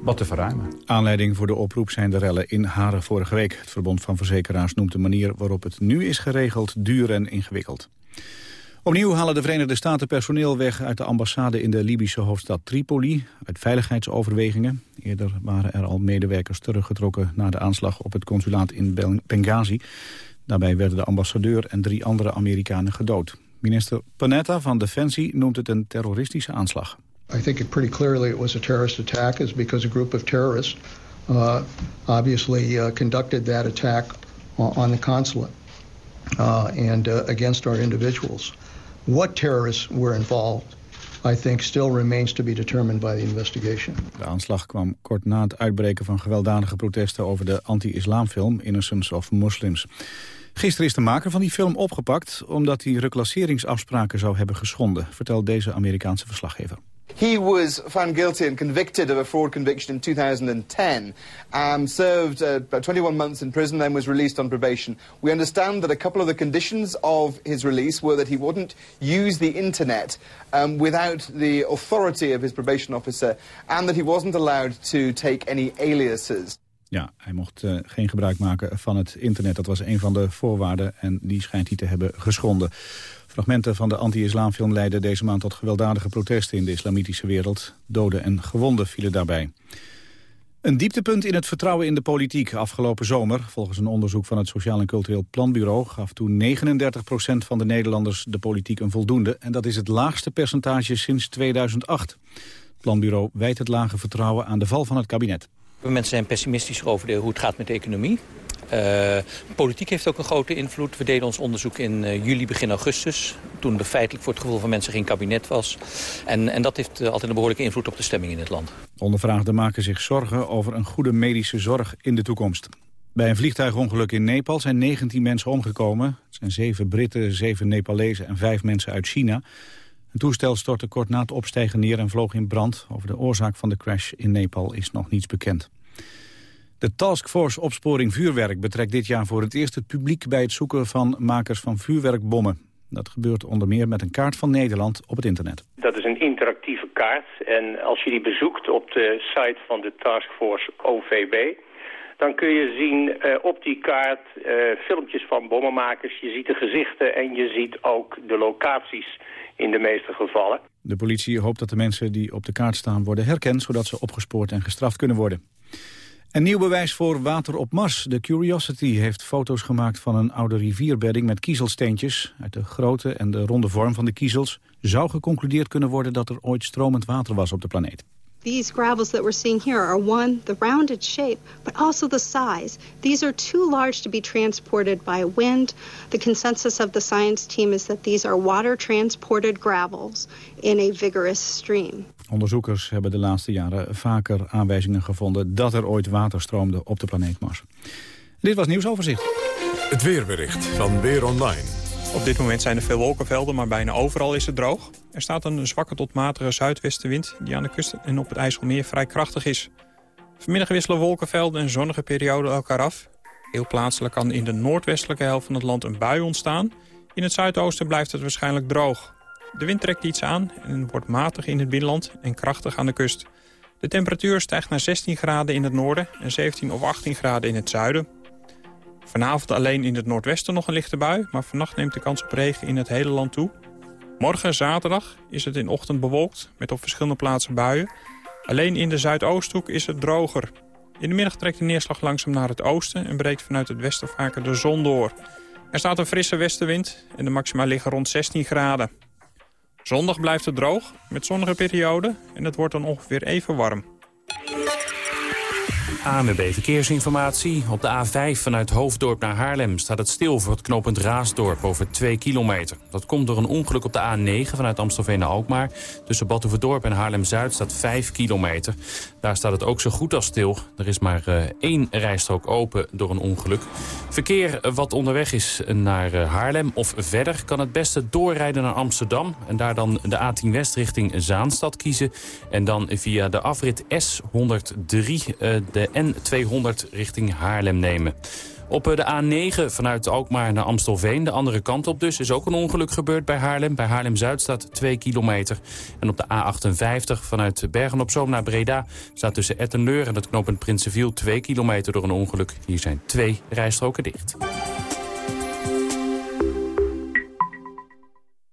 wat te verruimen. Aanleiding voor de oproep zijn de rellen in Haren vorige week. Het Verbond van Verzekeraars noemt de manier waarop het nu is geregeld duur en ingewikkeld. Opnieuw halen de Verenigde Staten personeel weg uit de ambassade in de Libische hoofdstad Tripoli, uit veiligheidsoverwegingen. Eerder waren er al medewerkers teruggetrokken na de aanslag op het consulaat in Benghazi. Daarbij werden de ambassadeur en drie andere Amerikanen gedood. Minister Panetta van Defensie noemt het een terroristische aanslag. I think it pretty clearly it was a terrorist attack is because a group of terrorists uh, obviously uh, conducted that attack on the consulate uh, and uh, against our individuals. What terrorists were involved, I think, still remains to be determined by the investigation. De aanslag kwam kort na het uitbreken van gewelddadige protesten over de anti-islamfilm Innocence of Muslims. Gisteren is de maker van die film opgepakt omdat hij reclasseringsafspraken zou hebben geschonden, vertelt deze Amerikaanse verslaggever. He was found guilty and convicted of a fraud conviction in 2010, um, served uh, about 21 months in prison, then was released on probation. We understand that a couple of the conditions of his release were that he wouldn't use the internet um, without the authority of his probation officer, and that he wasn't allowed to take any aliases. Ja, hij mocht uh, geen gebruik maken van het internet. Dat was een van de voorwaarden en die schijnt hij te hebben geschonden. Fragmenten van de anti-islamfilm leidden deze maand tot gewelddadige protesten in de islamitische wereld. Doden en gewonden vielen daarbij. Een dieptepunt in het vertrouwen in de politiek afgelopen zomer. Volgens een onderzoek van het Sociaal en Cultureel Planbureau... gaf toen 39% van de Nederlanders de politiek een voldoende. En dat is het laagste percentage sinds 2008. Het Planbureau wijt het lage vertrouwen aan de val van het kabinet. Mensen zijn pessimistisch over hoe het gaat met de economie. Uh, politiek heeft ook een grote invloed. We deden ons onderzoek in uh, juli, begin augustus. Toen er feitelijk voor het gevoel van mensen geen kabinet was. En, en dat heeft uh, altijd een behoorlijke invloed op de stemming in het land. Ondervraagden maken zich zorgen over een goede medische zorg in de toekomst. Bij een vliegtuigongeluk in Nepal zijn 19 mensen omgekomen. Het zijn zeven Britten, zeven Nepalezen en vijf mensen uit China. Een toestel stortte kort na het opstijgen neer en vloog in brand. Over de oorzaak van de crash in Nepal is nog niets bekend. De Taskforce Opsporing Vuurwerk betrekt dit jaar voor het eerst het publiek bij het zoeken van makers van vuurwerkbommen. Dat gebeurt onder meer met een kaart van Nederland op het internet. Dat is een interactieve kaart en als je die bezoekt op de site van de Taskforce OVB... dan kun je zien uh, op die kaart uh, filmpjes van bommenmakers. Je ziet de gezichten en je ziet ook de locaties in de meeste gevallen. De politie hoopt dat de mensen die op de kaart staan worden herkend... zodat ze opgespoord en gestraft kunnen worden. Een nieuw bewijs voor water op Mars. De Curiosity heeft foto's gemaakt van een oude rivierbedding met kiezelsteentjes. Uit de grootte en de ronde vorm van de kiezels zou geconcludeerd kunnen worden dat er ooit stromend water was op de planeet. These gravels that we're seeing here are one, the rounded shape, but also the size. These are too large to be transported by wind. The consensus of the science team is that these are water transported gravels in a vigorous stream. Onderzoekers hebben de laatste jaren vaker aanwijzingen gevonden dat er ooit water stroomde op de planeet Mars. Dit was nieuwsoverzicht. Het weerbericht van Weer Online. Op dit moment zijn er veel wolkenvelden, maar bijna overal is het droog. Er staat een zwakke tot matige zuidwestenwind die aan de kust en op het IJsselmeer vrij krachtig is. Vanmiddag wisselen wolkenvelden en zonnige perioden elkaar af. Heel plaatselijk kan in de noordwestelijke helft van het land een bui ontstaan. In het zuidoosten blijft het waarschijnlijk droog. De wind trekt iets aan en wordt matig in het binnenland en krachtig aan de kust. De temperatuur stijgt naar 16 graden in het noorden en 17 of 18 graden in het zuiden. Vanavond alleen in het noordwesten nog een lichte bui, maar vannacht neemt de kans op regen in het hele land toe. Morgen, zaterdag, is het in ochtend bewolkt met op verschillende plaatsen buien. Alleen in de zuidoosthoek is het droger. In de middag trekt de neerslag langzaam naar het oosten en breekt vanuit het westen vaker de zon door. Er staat een frisse westenwind en de maxima liggen rond 16 graden. Zondag blijft het droog, met zonnige perioden en het wordt dan ongeveer even warm. ANWB Verkeersinformatie. Op de A5 vanuit Hoofddorp naar Haarlem staat het stil voor het knooppunt Raasdorp over 2 kilometer. Dat komt door een ongeluk op de A9 vanuit Amstelveen naar Alkmaar. Tussen Batuverdorp en Haarlem-Zuid staat 5 kilometer. Daar staat het ook zo goed als stil. Er is maar uh, één rijstrook open door een ongeluk. Verkeer wat onderweg is naar uh, Haarlem of verder kan het beste doorrijden naar Amsterdam. En daar dan de A10 West richting Zaanstad kiezen. En dan via de afrit S103 uh, de N200 richting Haarlem nemen. Op de A9 vanuit Alkmaar naar Amstelveen, de andere kant op dus... is ook een ongeluk gebeurd bij Haarlem. Bij Haarlem-Zuid staat 2 kilometer. En op de A58 vanuit Bergen-op-Zoom naar Breda... staat tussen Ettenleur en het knooppunt Prinsenviel 2 kilometer door een ongeluk. Hier zijn twee rijstroken dicht.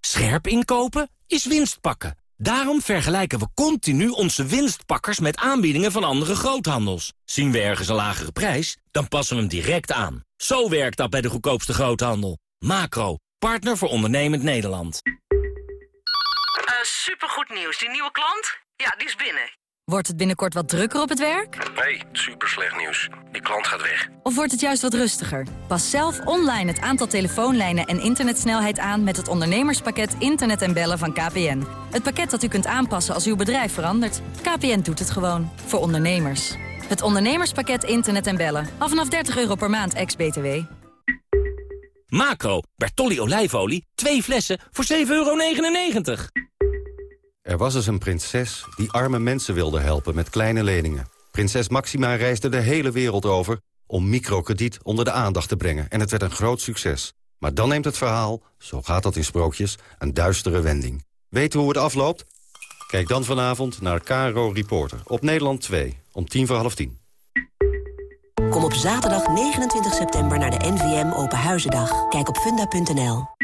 Scherp inkopen is winst pakken. Daarom vergelijken we continu onze winstpakkers met aanbiedingen van andere groothandels. Zien we ergens een lagere prijs, dan passen we hem direct aan. Zo werkt dat bij de goedkoopste groothandel. Macro, partner voor ondernemend Nederland. Uh, supergoed nieuws. Die nieuwe klant? Ja, die is binnen. Wordt het binnenkort wat drukker op het werk? Nee, super slecht nieuws. Die klant gaat weg. Of wordt het juist wat rustiger? Pas zelf online het aantal telefoonlijnen en internetsnelheid aan... met het ondernemerspakket Internet en Bellen van KPN. Het pakket dat u kunt aanpassen als uw bedrijf verandert. KPN doet het gewoon. Voor ondernemers. Het ondernemerspakket Internet en Bellen. Af vanaf 30 euro per maand, ex-BTW. Macro, Bertolli olijfolie, twee flessen voor 7,99 euro. Er was eens een prinses die arme mensen wilde helpen met kleine leningen. Prinses Maxima reisde de hele wereld over om microkrediet onder de aandacht te brengen. En het werd een groot succes. Maar dan neemt het verhaal, zo gaat dat in sprookjes, een duistere wending. Weten hoe het afloopt? Kijk dan vanavond naar Caro Reporter op Nederland 2 om tien voor half tien. Kom op zaterdag 29 september naar de NVM Open Huizendag. Kijk op funda.nl.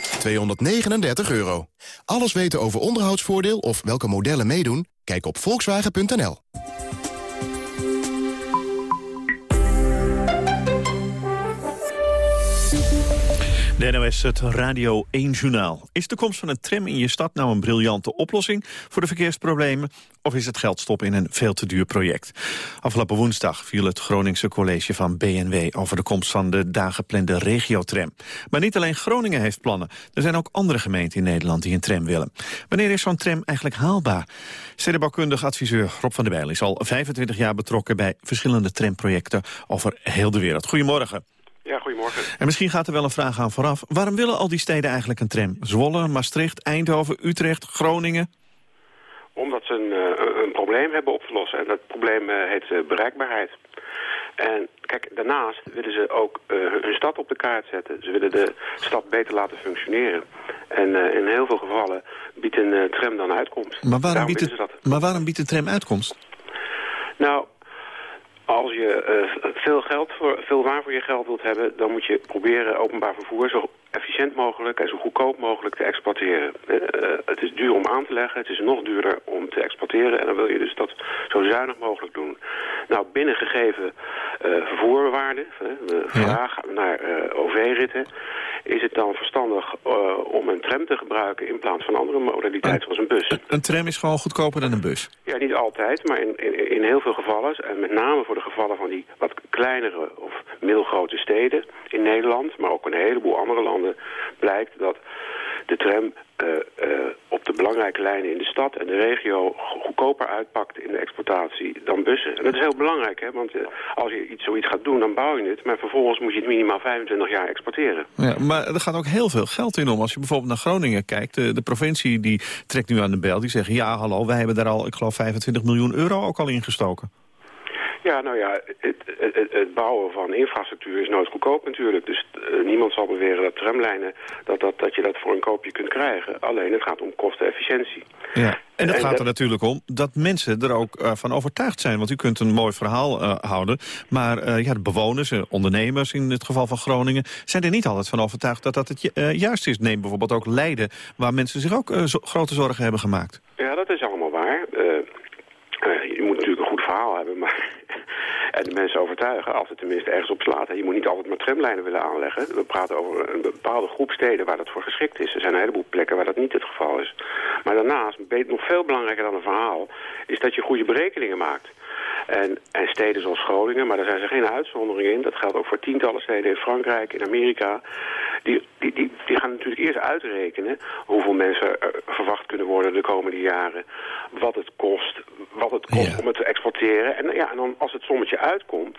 239 euro. Alles weten over onderhoudsvoordeel of welke modellen meedoen? Kijk op volkswagen.nl. De NOS, het Radio 1 Journaal. Is de komst van een tram in je stad nou een briljante oplossing voor de verkeersproblemen? Of is het geld stoppen in een veel te duur project? Afgelopen woensdag viel het Groningse college van BNW over de komst van de dageplande regiotram. Maar niet alleen Groningen heeft plannen. Er zijn ook andere gemeenten in Nederland die een tram willen. Wanneer is zo'n tram eigenlijk haalbaar? Stedenbouwkundig adviseur Rob van der Bijl is al 25 jaar betrokken bij verschillende tramprojecten over heel de wereld. Goedemorgen. Ja, goedemorgen. En misschien gaat er wel een vraag aan vooraf. Waarom willen al die steden eigenlijk een tram? Zwolle, Maastricht, Eindhoven, Utrecht, Groningen? Omdat ze een, uh, een probleem hebben op te lossen. En dat probleem uh, heet uh, bereikbaarheid. En kijk, daarnaast willen ze ook uh, hun stad op de kaart zetten. Ze willen de stad beter laten functioneren. En uh, in heel veel gevallen biedt een uh, tram dan uitkomst. Maar waarom, biedt het, maar waarom biedt een tram uitkomst? Nou, als je veel geld voor, veel waar voor je geld wilt hebben... dan moet je proberen openbaar vervoer zo efficiënt mogelijk en zo goedkoop mogelijk te exploiteren. Uh, het is duur om aan te leggen, het is nog duurder om te exploiteren... en dan wil je dus dat zo zuinig mogelijk doen. Nou, binnen gegeven uh, vervoerwaarden, vraag naar OV-ritten... is het dan verstandig om een tram te gebruiken in plaats van andere modaliteiten zoals een bus. Een, een, tram is gewoon goedkoper dan een bus? Ja, niet altijd, maar in, in, in heel veel gevallen... en met name voor de gevallen van die wat kleinere of middelgrote steden in Nederland... maar ook een heleboel andere landen blijkt dat de tram uh, uh, op de belangrijke lijnen in de stad en de regio goedkoper uitpakt in de exploitatie dan bussen. En dat is heel belangrijk, hè, want uh, als je iets, zoiets gaat doen, dan bouw je het. Maar vervolgens moet je het minimaal 25 jaar exporteren. Ja, maar er gaat ook heel veel geld in om. Als je bijvoorbeeld naar Groningen kijkt, de, de provincie die trekt nu aan de bel. Die zeggen, ja hallo, wij hebben daar al, ik geloof 25 miljoen euro ook al ingestoken. Ja, nou ja, het, het, het, bouwen van infrastructuur is nooit goedkoop natuurlijk. Dus uh, niemand zal beweren dat tramlijnen, dat, dat, dat je dat voor een koopje kunt krijgen. Alleen het gaat om kostenefficiëntie. Ja, en dat gaat er natuurlijk om dat mensen er ook uh, van overtuigd zijn. Want u kunt een mooi verhaal uh, houden. Maar ja, de bewoners, ondernemers in het geval van Groningen... zijn er niet altijd van overtuigd dat dat het juist is. Neem bijvoorbeeld ook Leiden, waar mensen zich ook zo grote zorgen hebben gemaakt. Ja, dat is allemaal waar. je moet natuurlijk een goed verhaal hebben, maar de mensen overtuigen, als het tenminste ergens op slaat. Je moet niet altijd maar tramlijnen willen aanleggen. We praten over een bepaalde groep steden waar dat voor geschikt is. Er zijn een heleboel plekken waar dat niet het geval is. Maar daarnaast, nog veel belangrijker dan een verhaal, is dat je goede berekeningen maakt. En, en steden zoals Groningen, maar daar zijn ze geen uitzonderingen in. Dat geldt ook voor tientallen steden in Frankrijk, in Amerika. Die, die, die, die gaan natuurlijk eerst uitrekenen hoeveel mensen verwacht kunnen worden de komende jaren. Wat het kost, wat het kost om het te exporteren. En, ja, en dan, als het sommetje uitkomt,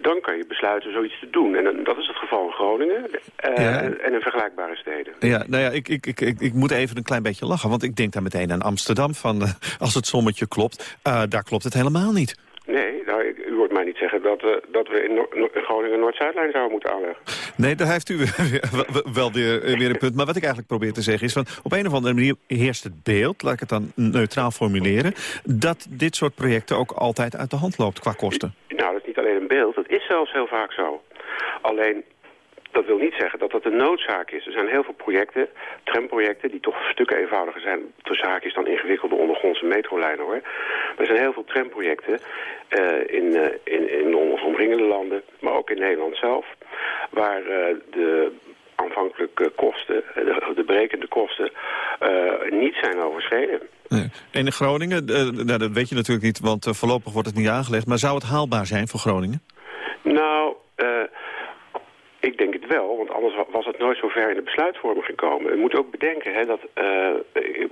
dan kan je besluiten zoiets te doen. En dat is het geval in Groningen uh, en in vergelijkbare steden. Ja, nou ja, ik, ik, ik, ik, ik moet even een klein beetje lachen, want ik denk daar meteen aan Amsterdam. Van, uh, als het sommetje klopt, uh, daar klopt het helemaal niet. Nee, nou, u hoort mij niet zeggen dat we, dat we in, no in Groningen Noord-Zuidlijn zouden moeten aanleggen. Nee, daar heeft u wel weer, weer een punt. Maar wat ik eigenlijk probeer te zeggen is... Van, op een of andere manier heerst het beeld, laat ik het dan neutraal formuleren... dat dit soort projecten ook altijd uit de hand loopt qua kosten. Nou, dat is niet alleen een beeld, dat is zelfs heel vaak zo. Alleen dat wil niet zeggen dat dat een noodzaak is. Er zijn heel veel projecten, tramprojecten, die toch stukken eenvoudiger zijn. De zaak is dan ingewikkelde ondergrondse metrolijnen hoor. Maar er zijn heel veel tramprojecten uh, in, uh, in, in onze omringende landen, maar ook in Nederland zelf. Waar uh, de aanvankelijke kosten, de, de berekende kosten, niet zijn overschreden. Nee. En in Groningen, nou, dat weet je natuurlijk niet, want voorlopig wordt het niet aangelegd. Maar zou het haalbaar zijn voor Groningen? Nou, ik denk het wel, want anders was het nooit zo ver in de besluitvorming gekomen. Je moet ook bedenken hè, dat, uh,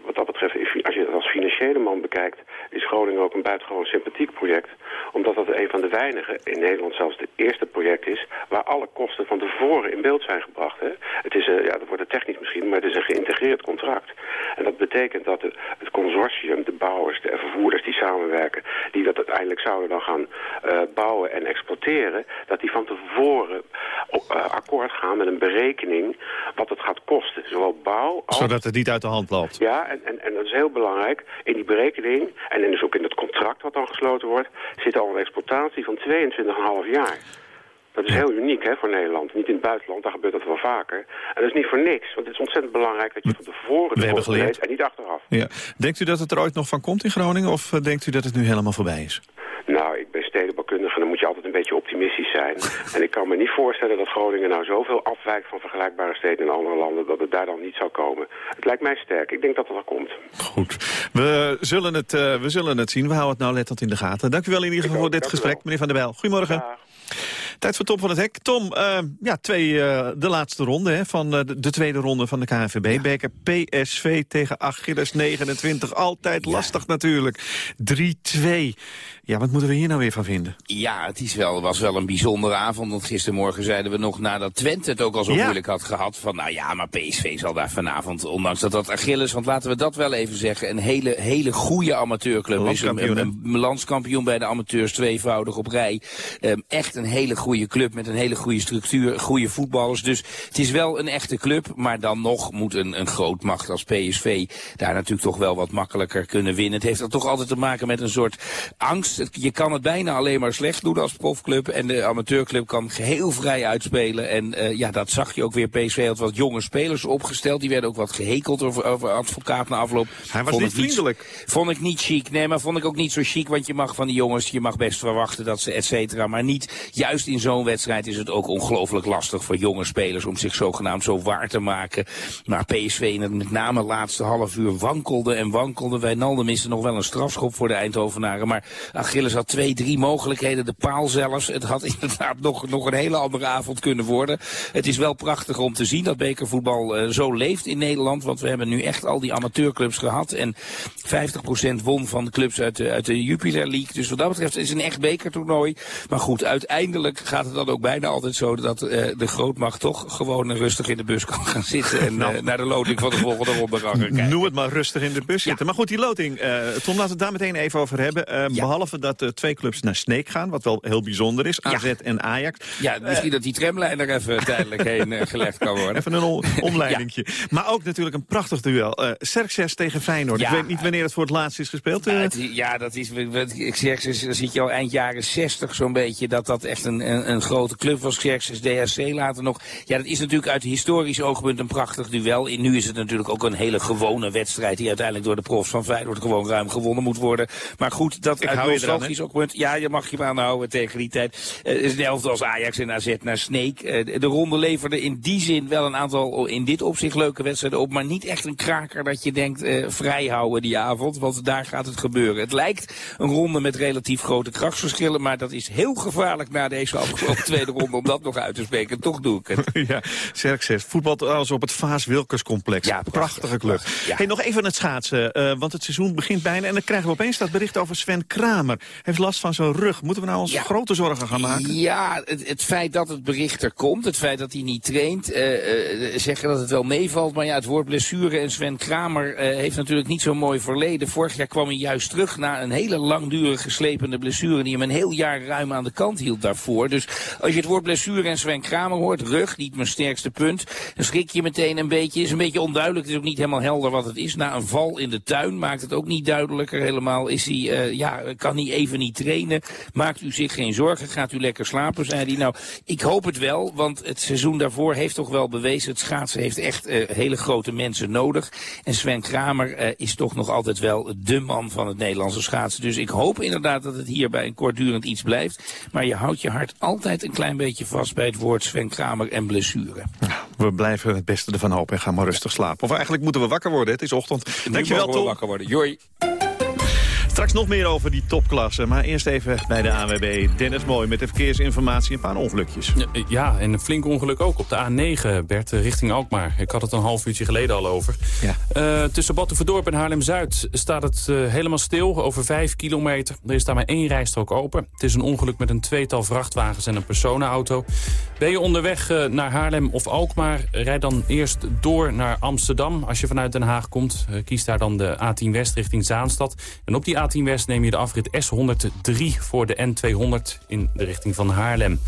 wat dat betreft, als je het als financiële man bekijkt, is Groningen ook een buitengewoon sympathiek project. Omdat dat een van de weinigen, in Nederland zelfs het eerste project is, waar alle kosten van tevoren in beeld zijn gebracht. Hè. Het is, uh, ja, dat wordt het technisch misschien, maar het is een geïntegreerd contract. En dat betekent dat de, het consortium, de bouwers, de vervoerders die samenwerken, die dat uiteindelijk zouden dan gaan uh, bouwen en exploiteren, dat die van tevoren uh, akkoord gaan met een berekening wat het gaat kosten. Zowel bouw als... Zodat het niet uit de hand loopt. Ja, en, en, en dat is heel belangrijk. In die berekening, en dus ook in het contract wat dan gesloten wordt... zit al een exploitatie van 22,5 jaar. Dat is heel uniek hè, voor Nederland. Niet in het buitenland, daar gebeurt dat wel vaker. En dat is niet voor niks, want het is ontzettend belangrijk... dat je van tevoren We hebben geleerd en niet achteraf. Ja. Denkt u dat het er ooit nog van komt in Groningen... of eh, denkt u dat het nu helemaal voorbij is? Nou, ik ben stedenbouwkundige en dan moet je altijd een beetje optimistisch zijn. en ik kan me niet voorstellen dat Groningen nou zoveel afwijkt van vergelijkbare steden in andere landen... dat het daar dan niet zou komen. Het lijkt mij sterk. Ik denk dat het er komt. Goed. We zullen het, uh, we zullen het zien. We houden het nou lettend in de gaten. Dank u wel in ieder geval voor dit gesprek, meneer Van der Bijl. Goedemorgen. Tijd voor Tom van het Hek. Tom, uh, ja, twee, uh, de laatste ronde hè, van uh, de tweede ronde van de KNVB-beker. PSV tegen Achilles 29. Altijd lastig natuurlijk. 3-2. Ja, wat moeten we hier nou weer van vinden? Ja, het is wel, was wel een bijzondere avond. Want gistermorgen zeiden we nog nadat Twente het ook al zo Ja. moeilijk had gehad. Van nou ja, maar PSV zal daar vanavond, ondanks dat dat Achilles, want laten we dat wel even zeggen, een hele, hele goede amateurclub is. Een, Landskampioen, een, een landskampioen bij de amateurs, tweevoudig op rij. Ehm, echt een hele goede club met een hele goede structuur, goede voetballers. Dus het is wel een echte club, maar dan nog moet een, een grootmacht als PSV daar natuurlijk toch wel wat makkelijker kunnen winnen. Het heeft dan toch altijd te maken met een soort angst. Je kan het bijna alleen maar slecht doen als profclub en de amateurclub kan geheel vrij uitspelen. En eh, ja, dat zag je ook weer. PSV had wat jonge spelers opgesteld. Die werden ook wat gehekeld over, over advocaat na afloop. Hij was Vond niet vriendelijk. Vond ik niet chic. Nee, maar vond ik ook niet zo chic. Want je mag van die jongens, je mag best verwachten dat ze et cetera. Maar niet, juist in zo'n wedstrijd is het ook ongelooflijk lastig voor jonge spelers om zich zogenaamd zo waar te maken. Maar PSV in het met name laatste half uur wankelde en wankelde. Wijnaldum miste nog wel een strafschop voor de Eindhovenaren. Maar Achilles had twee, drie mogelijkheden. De paal zelfs. Het had inderdaad nog, nog een hele andere avond kunnen worden. Het is wel prachtig om te zien dat bekervoetbal eh, zo leeft in Nederland. Want we hebben nu echt al die amateurclubs gehad. En 50% won van de clubs uit de, uit de Jupiler League. Dus wat dat betreft is het een echt bekertoernooi. Maar goed, uiteindelijk gaat het dan ook bijna altijd zo dat eh, de grootmacht toch gewoon rustig in de bus kan gaan zitten. En Nou. eh, naar de loting van de volgende ronde kan gaan kijken. Noem het maar rustig in de bus zitten. Maar goed, die loting. eh, Tom, laten we het daar meteen even over hebben. Eh, Behalve dat de twee clubs naar Sneek gaan, wat wel heel bijzonder is. AZ en Ajax. Ja, misschien dat die tramlijn er even tijdelijk heen gelegd kan worden. Even een omleidingje. Maar ook natuurlijk een prachtig duel. Eh Xerxes tegen Feyenoord. Ik weet niet wanneer het voor het laatst is gespeeld. eh. Ja, het- ja, dat is, Xerxes, dan zit je al eind jaren 60 zo'n beetje, dat dat echt een, een, een grote club was. Xerxes, DHC later nog. Ja, dat is natuurlijk uit historisch oogpunt een prachtig duel. En nu is het natuurlijk ook een hele gewone wedstrijd die uiteindelijk door de profs van Feyenoord gewoon ruim gewonnen moet worden. Maar goed, dat Ik uit nostalgisch oogpunt, ja, je mag je maar aanhouden tegen die tijd. Het is hetzelfde als Ajax en AZ naar Sneek. Eh, de- de ronde leverde in die zin wel een aantal in dit opzicht leuke wedstrijden op, maar niet echt een kraker dat je denkt eh, vrij houden die avond, want daar gaat het gebeuren. Het lijkt een ronde met relatief grote krachtsverschillen, maar dat is heel gevaarlijk na deze afgelopen tweede ronde om dat nog uit te spreken. Toch doe ik het. ja, Xerxes. Voetbal als op het Vaas Wilkers complex. Ja, Prachtige club. Hey, nog even het schaatsen, eh, want het seizoen begint bijna. En dan krijgen we opeens dat bericht over Sven Kramer. Hij heeft last van zijn rug. Moeten we nou ons grote zorgen gaan maken? Ja, het, het feit dat het bericht er komt, het feit dat hij niet traint, eh, eh, zeggen dat het wel meevalt. Maar ja, het woord blessure en Sven Kramer heeft natuurlijk niet zo'n mooi verleden. Vorig jaar kwam hij juist terug na een hele langdurige slepende blessure die hem een heel jaar ruim aan de kant hield daarvoor. Dus als je het woord blessure en Sven Kramer hoort, rug, niet mijn sterkste punt, dan schrik je meteen een beetje. is een beetje onduidelijk, het is ook niet helemaal helder wat het is. Na een val in de tuin maakt het ook niet duidelijker helemaal. Is hij, eh, ja, kan hij even niet trainen? Maakt u zich geen zorgen, gaat u lekker slapen, zei hij. Nou, ik hoop het wel, want het seizoen daarvoor heeft toch wel bewezen, het schaatsen heeft echt eh, hele grote mensen nodig. En Sven Kramer eh, is toch nog altijd wel de man van het Nederlandse schaatsen. Dus ik hoop inderdaad dat het hier bij een kortdurend iets blijft. Maar je houdt je hart altijd een klein beetje vast bij het woord Sven Kramer en blessure. We blijven het beste ervan hopen en gaan maar rustig slapen. Of eigenlijk moeten we wakker worden. Het is ochtend. Dankjewel, we wakker worden. Joi. Straks nog meer over die topklasse. Maar eerst even bij de ANWB. Dennis Mooi met de verkeersinformatie. Een paar ongelukjes. Ja, en een flink ongeluk ook op de A9, Bert, richting Alkmaar. Ik had het een half uurtje geleden al over. Ja. Eh, tussen Battenverdorp en Haarlem-Zuid staat het eh, helemaal stil, over vijf kilometer. Er is daar maar één rijstrook open. Het is een ongeluk met een tweetal vrachtwagens en een personenauto. Ben je onderweg eh, naar Haarlem of Alkmaar, rijd dan eerst door naar Amsterdam. Als je vanuit Den Haag komt, kies daar dan de A10 West richting Zaanstad. En op die A10 West neem je de afrit S103 voor de N200 in de richting van Haarlem.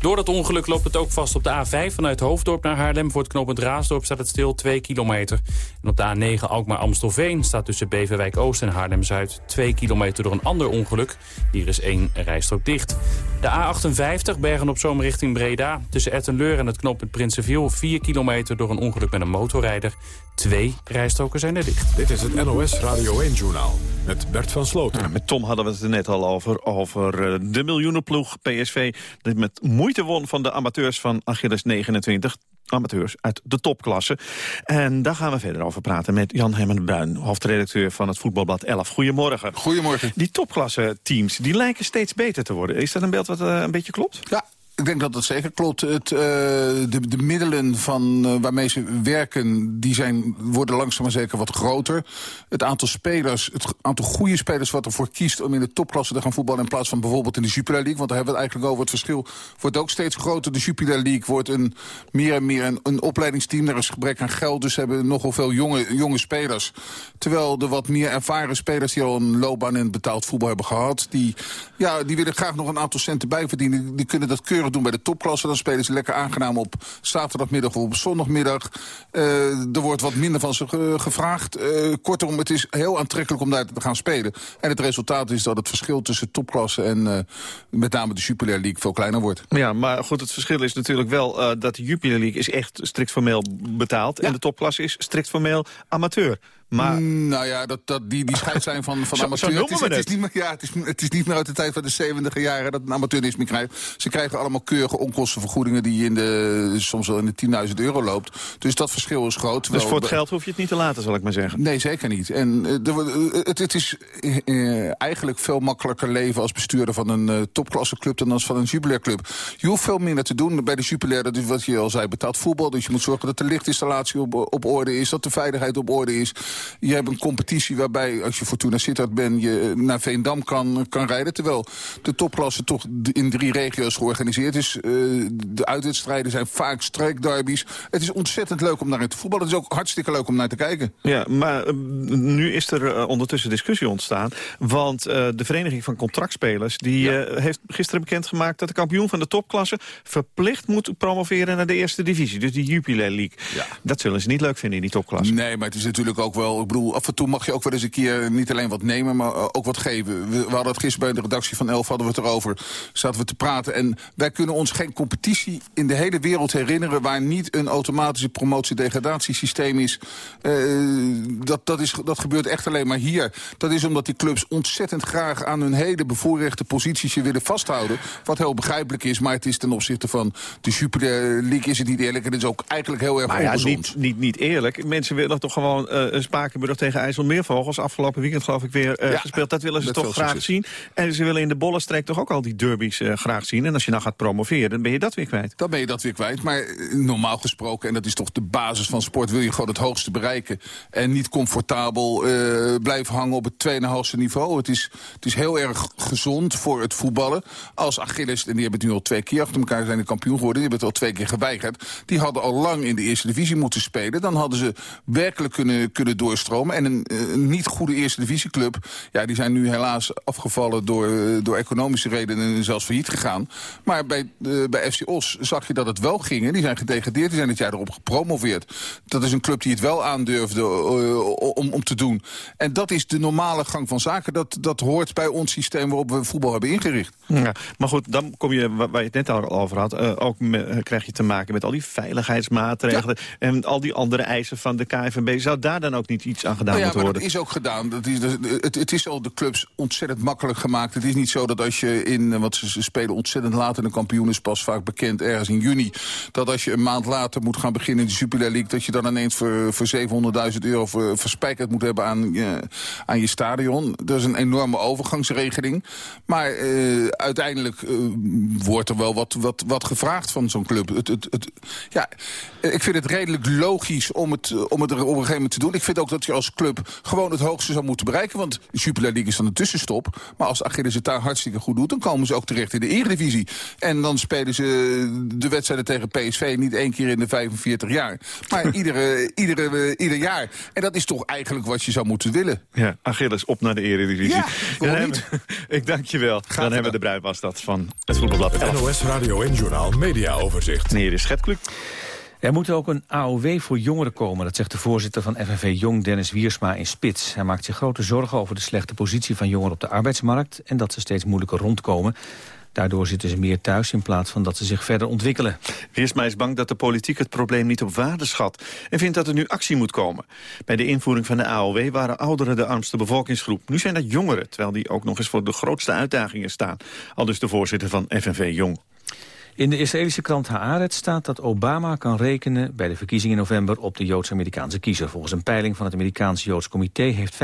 Door dat ongeluk loopt het ook vast op de A5 vanuit Hoofddorp naar Haarlem. Voor het knooppunt Raasdorp staat het stil 2 kilometer. En op de A9 Alkmaar-Amstelveen staat tussen Beverwijk-Oost en Haarlem-Zuid 2 kilometer door een ander ongeluk. Hier is één rijstrook dicht. De A58 Bergen op Zoom richting Breda. Tussen Ettenleur en het knooppunt Prinsenviel 4 kilometer door een ongeluk met een motorrijder. Twee rijstroken zijn er dicht. Dit is het NOS Radio 1-journaal met Bert van Sloten. Met Tom hadden we het er net al over. Over eh, de miljoenenploeg PSV. Dat met moeite won van de amateurs van Achilles 29. Amateurs uit de topklasse. En daar gaan we verder over praten met Jan Herman Bruin, hoofdredacteur van het Voetbalblad 11. Goedemorgen. Goedemorgen. Die topklasse teams, die lijken steeds beter te worden. Is dat een beeld wat eh, een beetje klopt? Ja, Ik denk dat dat zeker klopt. Het, uh, de, de, middelen van, uh, waarmee ze werken, die zijn, worden langzaam maar zeker wat groter. Het aantal spelers, het aantal goede spelers wat ervoor kiest om in de topklasse te gaan voetballen... in plaats van bijvoorbeeld in de Jupiler League. Want daar hebben we het eigenlijk over. Het verschil wordt ook steeds groter. De Jupiler League wordt een, meer en meer een, opleidingsteam. Er is gebrek aan geld, dus hebben nogal veel jonge, jonge spelers. Terwijl de wat meer ervaren spelers die al een loopbaan in betaald voetbal hebben gehad... die, ja, die willen graag nog een aantal centen bijverdienen. Die kunnen dat keurig doen bij de topklasse. Dan spelen ze lekker aangenaam op zaterdagmiddag of op zondagmiddag. Uh, er wordt wat minder van ze ge gevraagd. Uh, kortom, het is heel aantrekkelijk om daar te gaan spelen. En het resultaat is dat het verschil tussen topklasse en uh, met name de Jupiler League veel kleiner wordt. Ja, maar goed, het verschil is natuurlijk wel dat de Jupiler League is echt strikt formeel betaald. Ja. En de topklasse is strikt formeel amateur. Maar... Mm, nou ja, dat, dat, die, die scheidslijn van, van Zo- amateur... zo het, is, het, is niet meer, ja, het, is, het is niet meer uit de tijd van de 70 jaren dat een amateur niks meer krijgt. Ze krijgen allemaal keurige onkostenvergoedingen die in de, soms wel in de 10.000 euro loopt. Dus dat verschil is groot. Dus voor het geld hoef je het niet te laten, zal ik maar zeggen. Nee, zeker niet. En eh, eh, het, het is eh, eigenlijk veel makkelijker leven als bestuurder van een eh topklasseclub dan als van een Jupiler club. Je hoeft veel minder te doen. Bij de Jupiler, dat is wat je al zei, betaald voetbal. Dus je moet zorgen dat de lichtinstallatie op, op orde is, dat de veiligheid op orde is. Je hebt een competitie waarbij, als je Fortuna Sittard bent, je naar Veendam kan, kan rijden. Terwijl de topklasse toch in drie regio's georganiseerd is. Eh, de uitwedstrijden zijn vaak streekderbies. Het is ontzettend leuk om naar te voetballen. Het is ook hartstikke leuk om naar te kijken. Ja, maar eh, nu is er eh, ondertussen discussie ontstaan. Want eh, de Vereniging van Contractspelers die, eh, heeft gisteren bekendgemaakt... dat de kampioen van de topklasse verplicht moet promoveren naar de eerste divisie. Dus die Jupiler League. Dat zullen ze niet leuk vinden in die topklasse. Nee, maar het is natuurlijk ook wel... Ik bedoel, af en toe mag je ook wel eens een keer niet alleen wat nemen... maar eh, ook wat geven. We, we hadden het gisteren bij de redactie van Elf hadden we het erover. Zaten we te praten. En wij kunnen ons geen competitie in de hele wereld herinneren... waar niet een automatische promotie-degradatiesysteem is. Eh, dat, dat, is. dat gebeurt echt alleen maar hier. Dat is omdat die clubs ontzettend graag aan hun hele bevoorrechte posities je willen vasthouden. Wat heel begrijpelijk is, maar het is ten opzichte van de Jupiler League is het niet eerlijk. En het is ook eigenlijk heel erg Maar ja, niet, niet, niet eerlijk. Mensen willen toch gewoon een Spakenburg tegen IJsselmeervogels... afgelopen weekend geloof ik weer eh, Ja, gespeeld. Dat willen ze toch graag succes. zien. En ze willen in de bollenstreek toch ook al die derbies eh, graag zien. En als je nou gaat promoveren, dan ben je dat weer kwijt. Dan ben je dat weer kwijt. Maar eh, normaal gesproken, en dat is toch de basis van sport... wil je gewoon het hoogste bereiken. En niet comfortabel blijven hangen op het 2,5 niveau. Het is, het is heel erg gezond voor het voetballen. Als Achilles, en die hebben het nu al twee keer achter elkaar... zijn de kampioen geworden, die hebben het al twee keer geweigerd. Die hadden al lang in de eerste divisie moeten spelen. Dan hadden ze werkelijk kunnen, kunnen doorstromen. En een, een niet goede eerste divisieclub... ja, die zijn nu helaas afgevallen door, eh, door economische redenen... en zelfs failliet gegaan. Maar bij, eh, bij FC Os zag je dat het wel ging. hè. Die zijn gedegradeerd, die zijn dit jaar erop gepromoveerd. Dat is een club die het wel aandurfde eh, om, om te doen. En dat is de normale gang van zaken. Dat, dat hoort bij ons systeem waarop we voetbal hebben ingericht. Ja, maar goed, dan kom je, wa- waar je het net al over had... ook me- krijg je te maken met al die veiligheidsmaatregelen... en al die andere eisen van de KNVB. Zou daar dan ook niet iets aan gedaan Nou ja, maar worden? dat is ook gedaan. Dat is, dat- het, het is al de clubs ontzettend makkelijk gemaakt. Het is niet zo dat als je in, eh, want ze, spelen ontzettend laat in de kampioen is pas vaak bekend ergens in juni. Dat als je een maand later moet gaan beginnen in de Jupiler League, dat je dan ineens voor, voor 700.000 euro ver- verspijkerd moet hebben aan je, aan je stadion. Dat is een enorme overgangsregeling. Maar eh, uiteindelijk eh, wordt er wel wat, wat, wat gevraagd van zo'n club. Het, het, het, ja, eh, ik vind het redelijk logisch om het, eh, om het er op een gegeven moment te doen. Ik vind ook dat je als club gewoon het hoogste zou moeten bereiken. Want de Jupiler League is dan een tussenstop. Maar als Achilles het daar hartstikke goed doet... dan komen ze ook terecht in de Eredivisie. En dan spelen ze de wedstrijden tegen PSV niet één keer in de 45 jaar. Maar iedere, iedere, ieder jaar. En dat is toch eigenlijk wat je zou moeten willen. Ja, Achilles, op naar de Eredivisie. Ja, waarom Ik dank je wel. Dan hebben we de bruid was dat van het voetbalblad. NOS Radio en Journaal Media Overzicht. Meneer de Schetkluk. Er moet ook een AOW voor jongeren komen, dat zegt de voorzitter van FNV Jong, Dennis Wiersma in Spits. Hij maakt zich grote zorgen over de slechte positie van jongeren op de arbeidsmarkt en dat ze steeds moeilijker rondkomen. Daardoor zitten ze meer thuis in plaats van dat ze zich verder ontwikkelen. Wiersma is bang dat de politiek het probleem niet op waarde schat... en vindt dat er nu actie moet komen. Bij de invoering van de AOW waren ouderen de armste bevolkingsgroep. Nu zijn dat jongeren, terwijl die ook nog eens voor de grootste uitdagingen staan. Al dus de voorzitter van FNV Jong. In de Israëlische krant Haaretz staat dat Obama kan rekenen bij de verkiezingen in november op de Joods-Amerikaanse kiezer. Volgens een peiling van het Amerikaans Joods Comité heeft 65%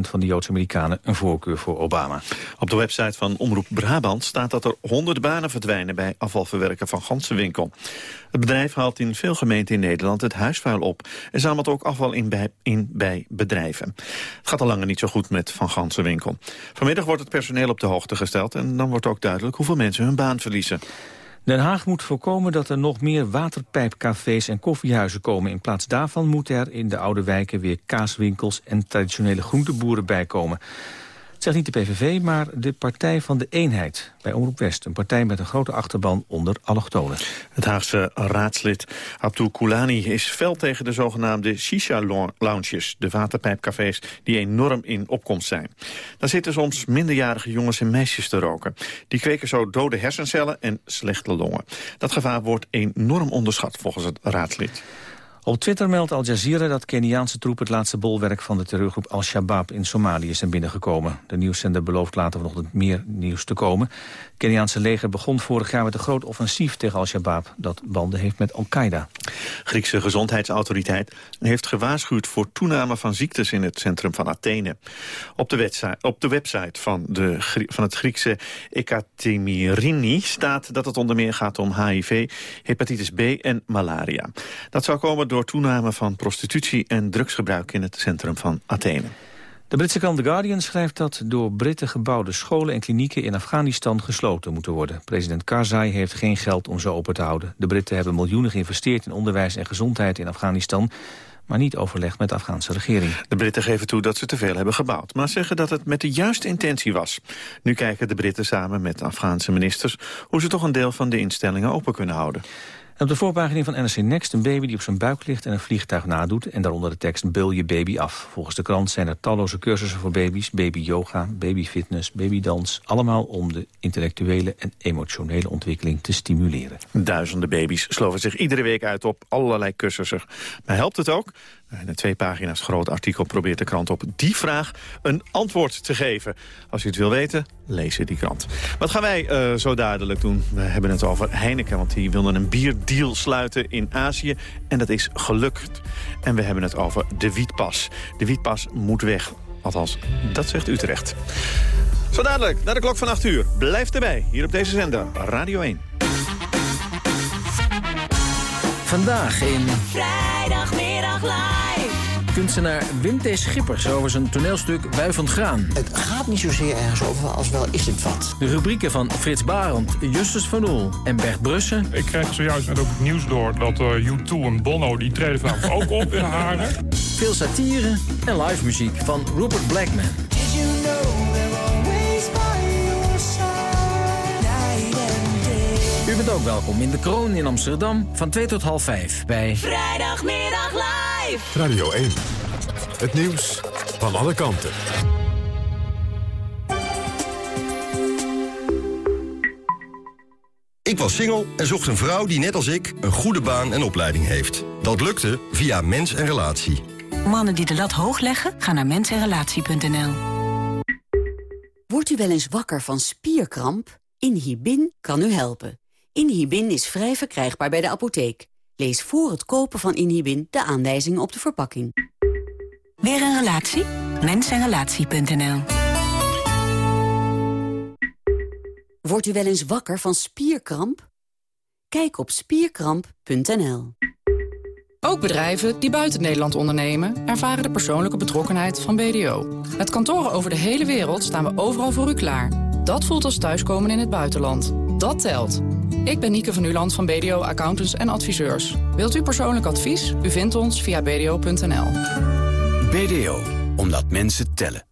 van de Joods-Amerikanen een voorkeur voor Obama. Op de website van Omroep Brabant staat dat er honderden banen verdwijnen bij afvalverwerken van Gansenwinkel. Het bedrijf haalt in veel gemeenten in Nederland het huisvuil op en zamelt ook afval in bij, in bij bedrijven. Het gaat al langer niet zo goed met Van Gansenwinkel. Vanmiddag wordt het personeel op de hoogte gesteld en dan wordt ook duidelijk hoeveel mensen hun baan verliezen. Den Haag moet voorkomen dat er nog meer waterpijpcafés en koffiehuizen komen. In plaats daarvan moeten er in de oude wijken weer kaaswinkels en traditionele groenteboeren bijkomen zegt niet de PVV, maar de Partij van de Eenheid bij Omroep West. Een partij met een grote achterban onder allochtonen. Het Haagse raadslid Abdul Koulani is fel tegen de zogenaamde shisha-lounges... de waterpijpcafés die enorm in opkomst zijn. Daar zitten soms minderjarige jongens en meisjes te roken. Die kweken zo dode hersencellen en slechte longen. Dat gevaar wordt enorm onderschat volgens het raadslid. Op Twitter meldt Al Jazeera dat Keniaanse troepen het laatste bolwerk van de terreurgroep Al-Shabaab in Somalië zijn binnengekomen. De nieuwszender belooft later vanochtend meer nieuws te komen. Het Keniaanse leger begon vorig jaar met een groot offensief tegen Al-Shabaab dat banden heeft met Al-Qaeda. Griekse gezondheidsautoriteit heeft gewaarschuwd voor toename van ziektes in het centrum van Athene. Op de, website, van, de, van het Griekse Ekatemirini staat dat het onder meer gaat om HIV, hepatitis B en malaria. Dat zou komen door toename van prostitutie en drugsgebruik in het centrum van Athene. De Britse krant The Guardian schrijft dat door Britten gebouwde scholen en klinieken in Afghanistan gesloten moeten worden. President Karzai heeft geen geld om ze open te houden. De Britten hebben miljoenen geïnvesteerd in onderwijs en gezondheid in Afghanistan maar niet overlegd met de Afghaanse regering. De Britten geven toe dat ze te veel hebben gebouwd... maar zeggen dat het met de juiste intentie was. Nu kijken de Britten samen met Afghaanse ministers... hoe ze toch een deel van de instellingen open kunnen houden op de voorpagina van NRC Next een baby die op zijn buik ligt en een vliegtuig nadoet. En daaronder de tekst Bul je baby af. Volgens de krant zijn er talloze cursussen voor baby's. Baby yoga, baby fitness, babydans. Allemaal om de intellectuele en emotionele ontwikkeling te stimuleren. Duizenden baby's sloven zich iedere week uit op allerlei cursussen. Maar helpt het ook? In een twee pagina's groot artikel probeert de krant op die vraag een antwoord te geven. Als u het wil weten, lees die krant. Wat gaan wij uh, zo dadelijk doen? We hebben het over Heineken, want die wilden een bierdeal sluiten in Azië. En dat is gelukt. En we hebben het over de wietpas. De wietpas moet weg. Althans, dat zegt Utrecht. Zo dadelijk, naar de klok van 8 uur. Blijf erbij, hier op deze zender, Radio 1. Vandaag in... Vrijdagmiddag. Kunstenaar Wim T. Schippers over zijn toneelstuk Wuivend Graan. Het gaat niet zozeer ergens over als wel is het wat. De rubrieken van Frits Barend, Justus van Oel en Bert Brussen. Ik krijg zojuist net ook het nieuws door dat uh, U2 en Bono... die treden vanavond ook op in Haren. Veel satire en live muziek van Rupert Blackman. Did you know U bent ook welkom in de Kroon in Amsterdam van 2 tot half 5 bij... Vrijdagmiddag live! Radio 1. Het nieuws van alle kanten. Ik was single en zocht een vrouw die net als ik een goede baan en opleiding heeft. Dat lukte via Mens en Relatie. Mannen die de lat hoog leggen, gaan naar mensenrelatie.nl. Wordt u wel eens wakker van spierkramp? Inhibin kan u helpen. Inhibin is vrij verkrijgbaar bij de apotheek. Lees voor het kopen van Inhibin de aanwijzingen op de verpakking. Weer een relatie? Mensenrelatie.nl Wordt u wel eens wakker van spierkramp? Kijk op spierkramp.nl Ook bedrijven die buiten Nederland ondernemen... ervaren de persoonlijke betrokkenheid van BDO. Met kantoren over de hele wereld staan we overal voor u klaar. Dat voelt als thuiskomen in het buitenland. Dat telt. Ik ben Nieke van Uland van BDO Accountants en Adviseurs. Wilt u persoonlijk advies? U vindt ons via bdo.nl. BDO, omdat mensen tellen.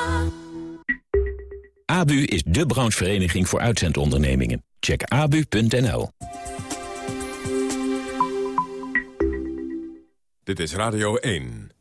ABU is de branchevereniging voor uitzendondernemingen. Check abu.nl. Dit is Radio 1.